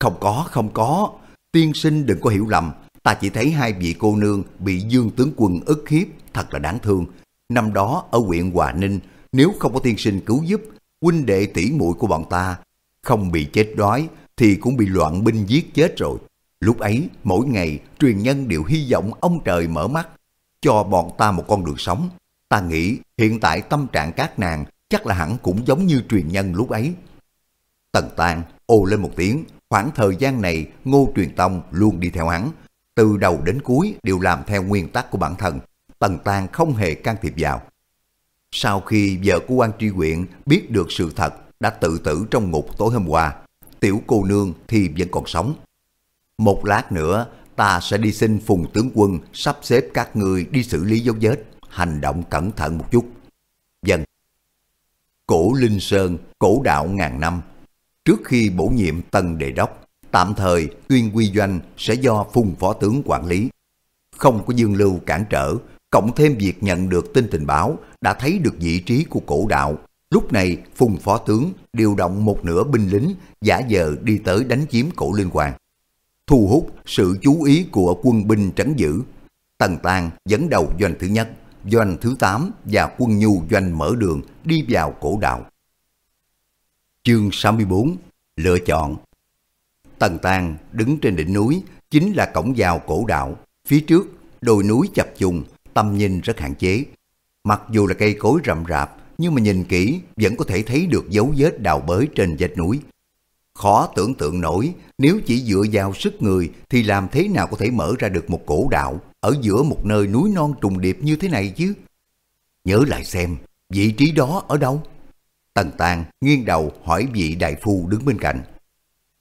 Không có, không có. Tiên sinh đừng có hiểu lầm. Ta chỉ thấy hai vị cô nương bị dương tướng quân ức hiếp, thật là đáng thương. Năm đó ở huyện Hòa Ninh, nếu không có tiên sinh cứu giúp, huynh đệ tỷ muội của bọn ta không bị chết đói thì cũng bị loạn binh giết chết rồi. Lúc ấy, mỗi ngày, truyền nhân đều hy vọng ông trời mở mắt, cho bọn ta một con đường sống. Ta nghĩ hiện tại tâm trạng các nàng chắc là hẳn cũng giống như truyền nhân lúc ấy. Tần Tàng ồ lên một tiếng, khoảng thời gian này Ngô Truyền Tông luôn đi theo hắn, từ đầu đến cuối đều làm theo nguyên tắc của bản thân, Tần Tàng không hề can thiệp vào. Sau khi vợ của quan tri huyện biết được sự thật đã tự tử trong ngục tối hôm qua, tiểu cô nương thì vẫn còn sống. Một lát nữa, ta sẽ đi xin phùng tướng quân sắp xếp các người đi xử lý dấu vết, hành động cẩn thận một chút. Dân. Cổ Linh Sơn, cổ đạo ngàn năm. Trước khi bổ nhiệm tân đề đốc, tạm thời tuyên quy doanh sẽ do phùng phó tướng quản lý. Không có dương lưu cản trở, cộng thêm việc nhận được tin tình báo đã thấy được vị trí của cổ đạo. Lúc này phùng phó tướng điều động một nửa binh lính giả giờ đi tới đánh chiếm cổ liên quan Thu hút sự chú ý của quân binh trấn giữ. Tần Tàng dẫn đầu doanh thứ nhất, doanh thứ tám và quân nhu doanh mở đường đi vào cổ đạo. Chương 64 Lựa chọn Tần Tàng đứng trên đỉnh núi chính là cổng vào cổ đạo. Phía trước, đồi núi chập trùng, tầm nhìn rất hạn chế. Mặc dù là cây cối rậm rạp, nhưng mà nhìn kỹ vẫn có thể thấy được dấu vết đào bới trên vách núi. Khó tưởng tượng nổi, nếu chỉ dựa vào sức người thì làm thế nào có thể mở ra được một cổ đạo ở giữa một nơi núi non trùng điệp như thế này chứ? Nhớ lại xem, vị trí đó ở đâu? Tần Tàng nghiêng đầu hỏi vị đại phu đứng bên cạnh.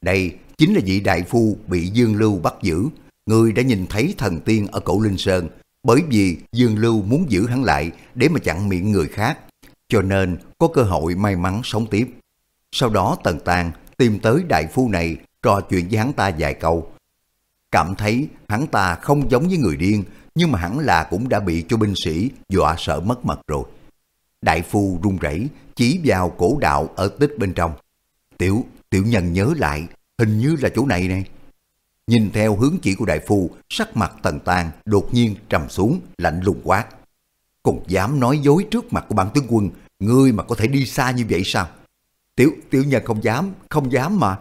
Đây chính là vị đại phu bị Dương Lưu bắt giữ. Người đã nhìn thấy thần tiên ở cổ Linh Sơn, bởi vì Dương Lưu muốn giữ hắn lại để mà chặn miệng người khác, cho nên có cơ hội may mắn sống tiếp. Sau đó Tần Tàng tìm tới đại phu này trò chuyện với hắn ta vài câu. Cảm thấy hắn ta không giống với người điên, nhưng mà hẳn là cũng đã bị cho binh sĩ dọa sợ mất mật rồi. Đại phu run rẩy chỉ vào cổ đạo ở tích bên trong. Tiểu, tiểu nhân nhớ lại, hình như là chỗ này này. Nhìn theo hướng chỉ của đại phu, sắc mặt tần tàn đột nhiên trầm xuống, lạnh lùng quát. Còn dám nói dối trước mặt của bản tướng quân, ngươi mà có thể đi xa như vậy sao? Tiểu, tiểu nhân không dám, không dám mà.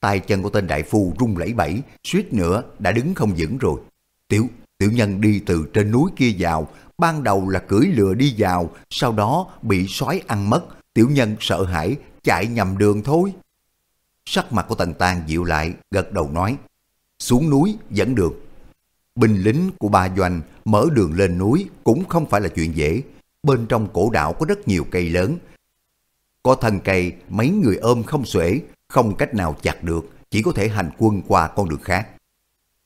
tay chân của tên đại phu rung lẫy bẫy, suýt nữa đã đứng không vững rồi. Tiểu, tiểu nhân đi từ trên núi kia vào, ban đầu là cưỡi lừa đi vào, sau đó bị sói ăn mất, tiểu nhân sợ hãi, chạy nhầm đường thôi. Sắc mặt của Tần tàng dịu lại, gật đầu nói, xuống núi dẫn đường. Binh lính của ba doanh mở đường lên núi cũng không phải là chuyện dễ. Bên trong cổ đạo có rất nhiều cây lớn. Có thân cây mấy người ôm không xuể, không cách nào chặt được, chỉ có thể hành quân qua con đường khác.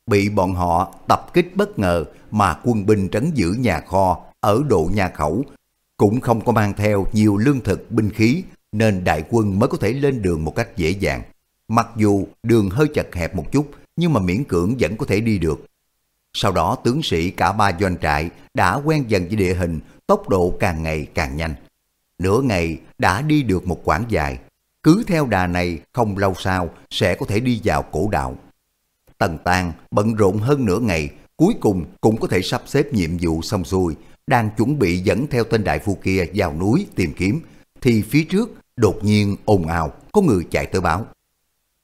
Bị bọn họ tập kích bất ngờ mà quân binh trấn giữ nhà kho ở độ nhà khẩu, cũng không có mang theo nhiều lương thực binh khí nên đại quân mới có thể lên đường một cách dễ dàng. Mặc dù đường hơi chật hẹp một chút, nhưng mà miễn cưỡng vẫn có thể đi được. Sau đó tướng sĩ cả ba doanh trại đã quen dần với địa hình, tốc độ càng ngày càng nhanh. Nửa ngày đã đi được một quãng dài, cứ theo đà này không lâu sau sẽ có thể đi vào cổ đạo. Tần Tàng bận rộn hơn nửa ngày, cuối cùng cũng có thể sắp xếp nhiệm vụ xong xuôi, đang chuẩn bị dẫn theo tên đại phu kia vào núi tìm kiếm, thì phía trước đột nhiên ồn ào có người chạy tới báo.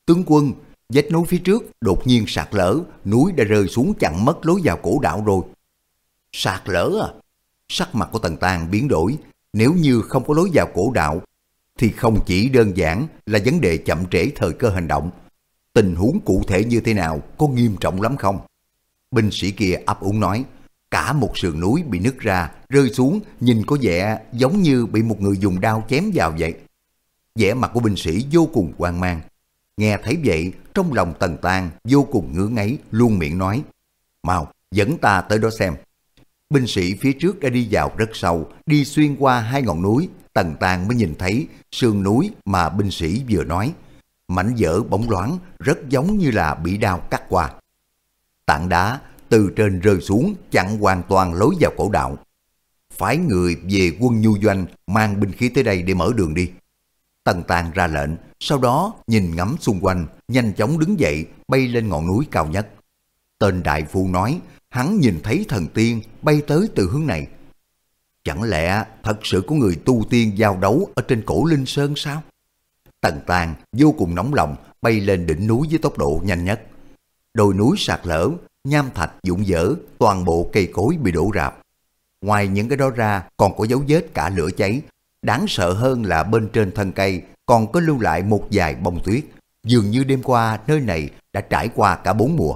Tướng quân, vách núi phía trước đột nhiên sạt lở, núi đã rơi xuống chặn mất lối vào cổ đạo rồi. Sạt lở à? Sắc mặt của Tần Tàng biến đổi, nếu như không có lối vào cổ đạo, thì không chỉ đơn giản là vấn đề chậm trễ thời cơ hành động. Tình huống cụ thể như thế nào, có nghiêm trọng lắm không? Binh sĩ kia ấp úng nói, cả một sườn núi bị nứt ra, rơi xuống, nhìn có vẻ giống như bị một người dùng đao chém vào vậy. vẻ mặt của binh sĩ vô cùng hoang mang. Nghe thấy vậy, trong lòng tần tan vô cùng ngứa ngáy, luôn miệng nói, mau dẫn ta tới đó xem. Binh sĩ phía trước đã đi vào rất sâu, đi xuyên qua hai ngọn núi, tần tan mới nhìn thấy sườn núi mà binh sĩ vừa nói. Mảnh vỡ bóng loáng, rất giống như là bị đao cắt qua. Tảng đá từ trên rơi xuống chặn hoàn toàn lối vào cổ đạo. Phái người về quân nhu doanh mang binh khí tới đây để mở đường đi. Tần Tàng ra lệnh, sau đó nhìn ngắm xung quanh, nhanh chóng đứng dậy bay lên ngọn núi cao nhất. Tên đại phu nói, hắn nhìn thấy thần tiên bay tới từ hướng này. Chẳng lẽ thật sự có người tu tiên giao đấu ở trên cổ Linh Sơn sao? Tần tàng vô cùng nóng lòng bay lên đỉnh núi với tốc độ nhanh nhất. Đồi núi sạt lở, nham thạch dụng dở, toàn bộ cây cối bị đổ rạp. Ngoài những cái đó ra còn có dấu vết cả lửa cháy. Đáng sợ hơn là bên trên thân cây còn có lưu lại một vài bông tuyết. Dường như đêm qua nơi này đã trải qua cả bốn mùa.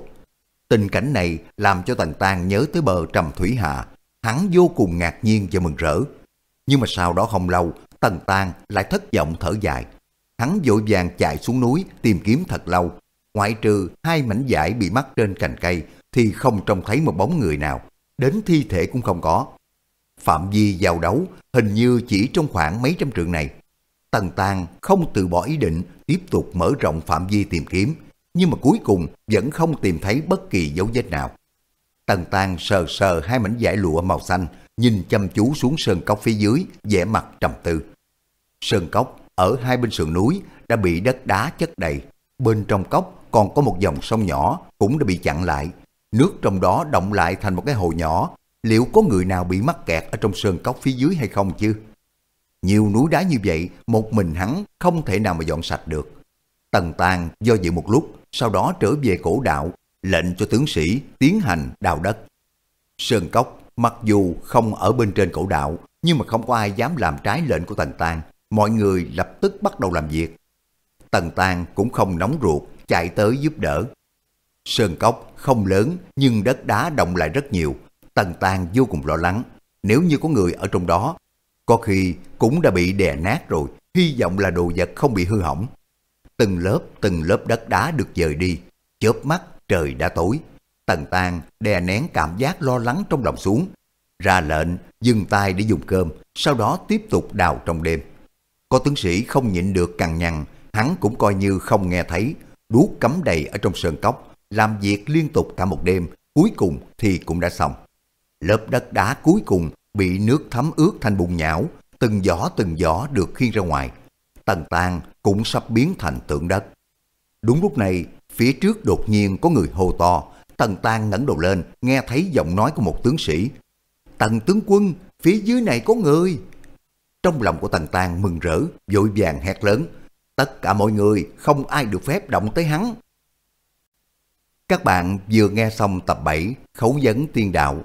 Tình cảnh này làm cho Tần Tang nhớ tới bờ Trầm Thủy Hạ. Hắn vô cùng ngạc nhiên và mừng rỡ. Nhưng mà sau đó không lâu, Tần Tang lại thất vọng thở dài. Hắn vội vàng chạy xuống núi tìm kiếm thật lâu. Ngoại trừ hai mảnh vải bị mắc trên cành cây thì không trông thấy một bóng người nào. Đến thi thể cũng không có. Phạm vi giao đấu hình như chỉ trong khoảng mấy trăm trượng này. Tần Tàng không từ bỏ ý định tiếp tục mở rộng phạm vi tìm kiếm, nhưng mà cuối cùng vẫn không tìm thấy bất kỳ dấu vết nào. Tần Tàng sờ sờ hai mảnh vải lụa màu xanh, nhìn chăm chú xuống sơn cốc phía dưới, vẻ mặt trầm tư. Sơn cốc ở hai bên sườn núi đã bị đất đá chất đầy. Bên trong cốc còn có một dòng sông nhỏ cũng đã bị chặn lại. Nước trong đó động lại thành một cái hồ nhỏ. Liệu có người nào bị mắc kẹt ở trong sơn cốc phía dưới hay không chứ? Nhiều núi đá như vậy, một mình hắn không thể nào mà dọn sạch được. Tần Tàng do dự một lúc, sau đó trở về cổ đạo, lệnh cho tướng sĩ tiến hành đào đất. Sơn Cốc mặc dù không ở bên trên cổ đạo, nhưng mà không có ai dám làm trái lệnh của Tần Tàng, mọi người lập tức bắt đầu làm việc. Tần Tàng cũng không nóng ruột, chạy tới giúp đỡ. Sơn Cốc không lớn nhưng đất đá động lại rất nhiều. Tần Tàng vô cùng lo lắng, nếu như có người ở trong đó có khi cũng đã bị đè nát rồi, hy vọng là đồ vật không bị hư hỏng. từng lớp từng lớp đất đá được dời đi, chớp mắt trời đã tối. Tần Tan đè nén cảm giác lo lắng trong lòng xuống, ra lệnh dừng tay để dùng cơm, sau đó tiếp tục đào trong đêm. Có tướng sĩ không nhịn được cằn nhằn, hắn cũng coi như không nghe thấy, đuốc cắm đầy ở trong sơn cốc, làm việc liên tục cả một đêm, cuối cùng thì cũng đã xong. Lớp đất đá cuối cùng bị nước thấm ướt thành bùn nhão, từng giỏ từng giỏ được khiêng ra ngoài. Tần tan cũng sắp biến thành tượng đất. Đúng lúc này, phía trước đột nhiên có người hô to, Tần tan ngẩng đầu lên, nghe thấy giọng nói của một tướng sĩ. Tần tướng quân, phía dưới này có người. Trong lòng của Tần tan mừng rỡ, vội vàng hét lớn. Tất cả mọi người, không ai được phép động tới hắn. Các bạn vừa nghe xong tập 7 Khấu vấn tiên đạo.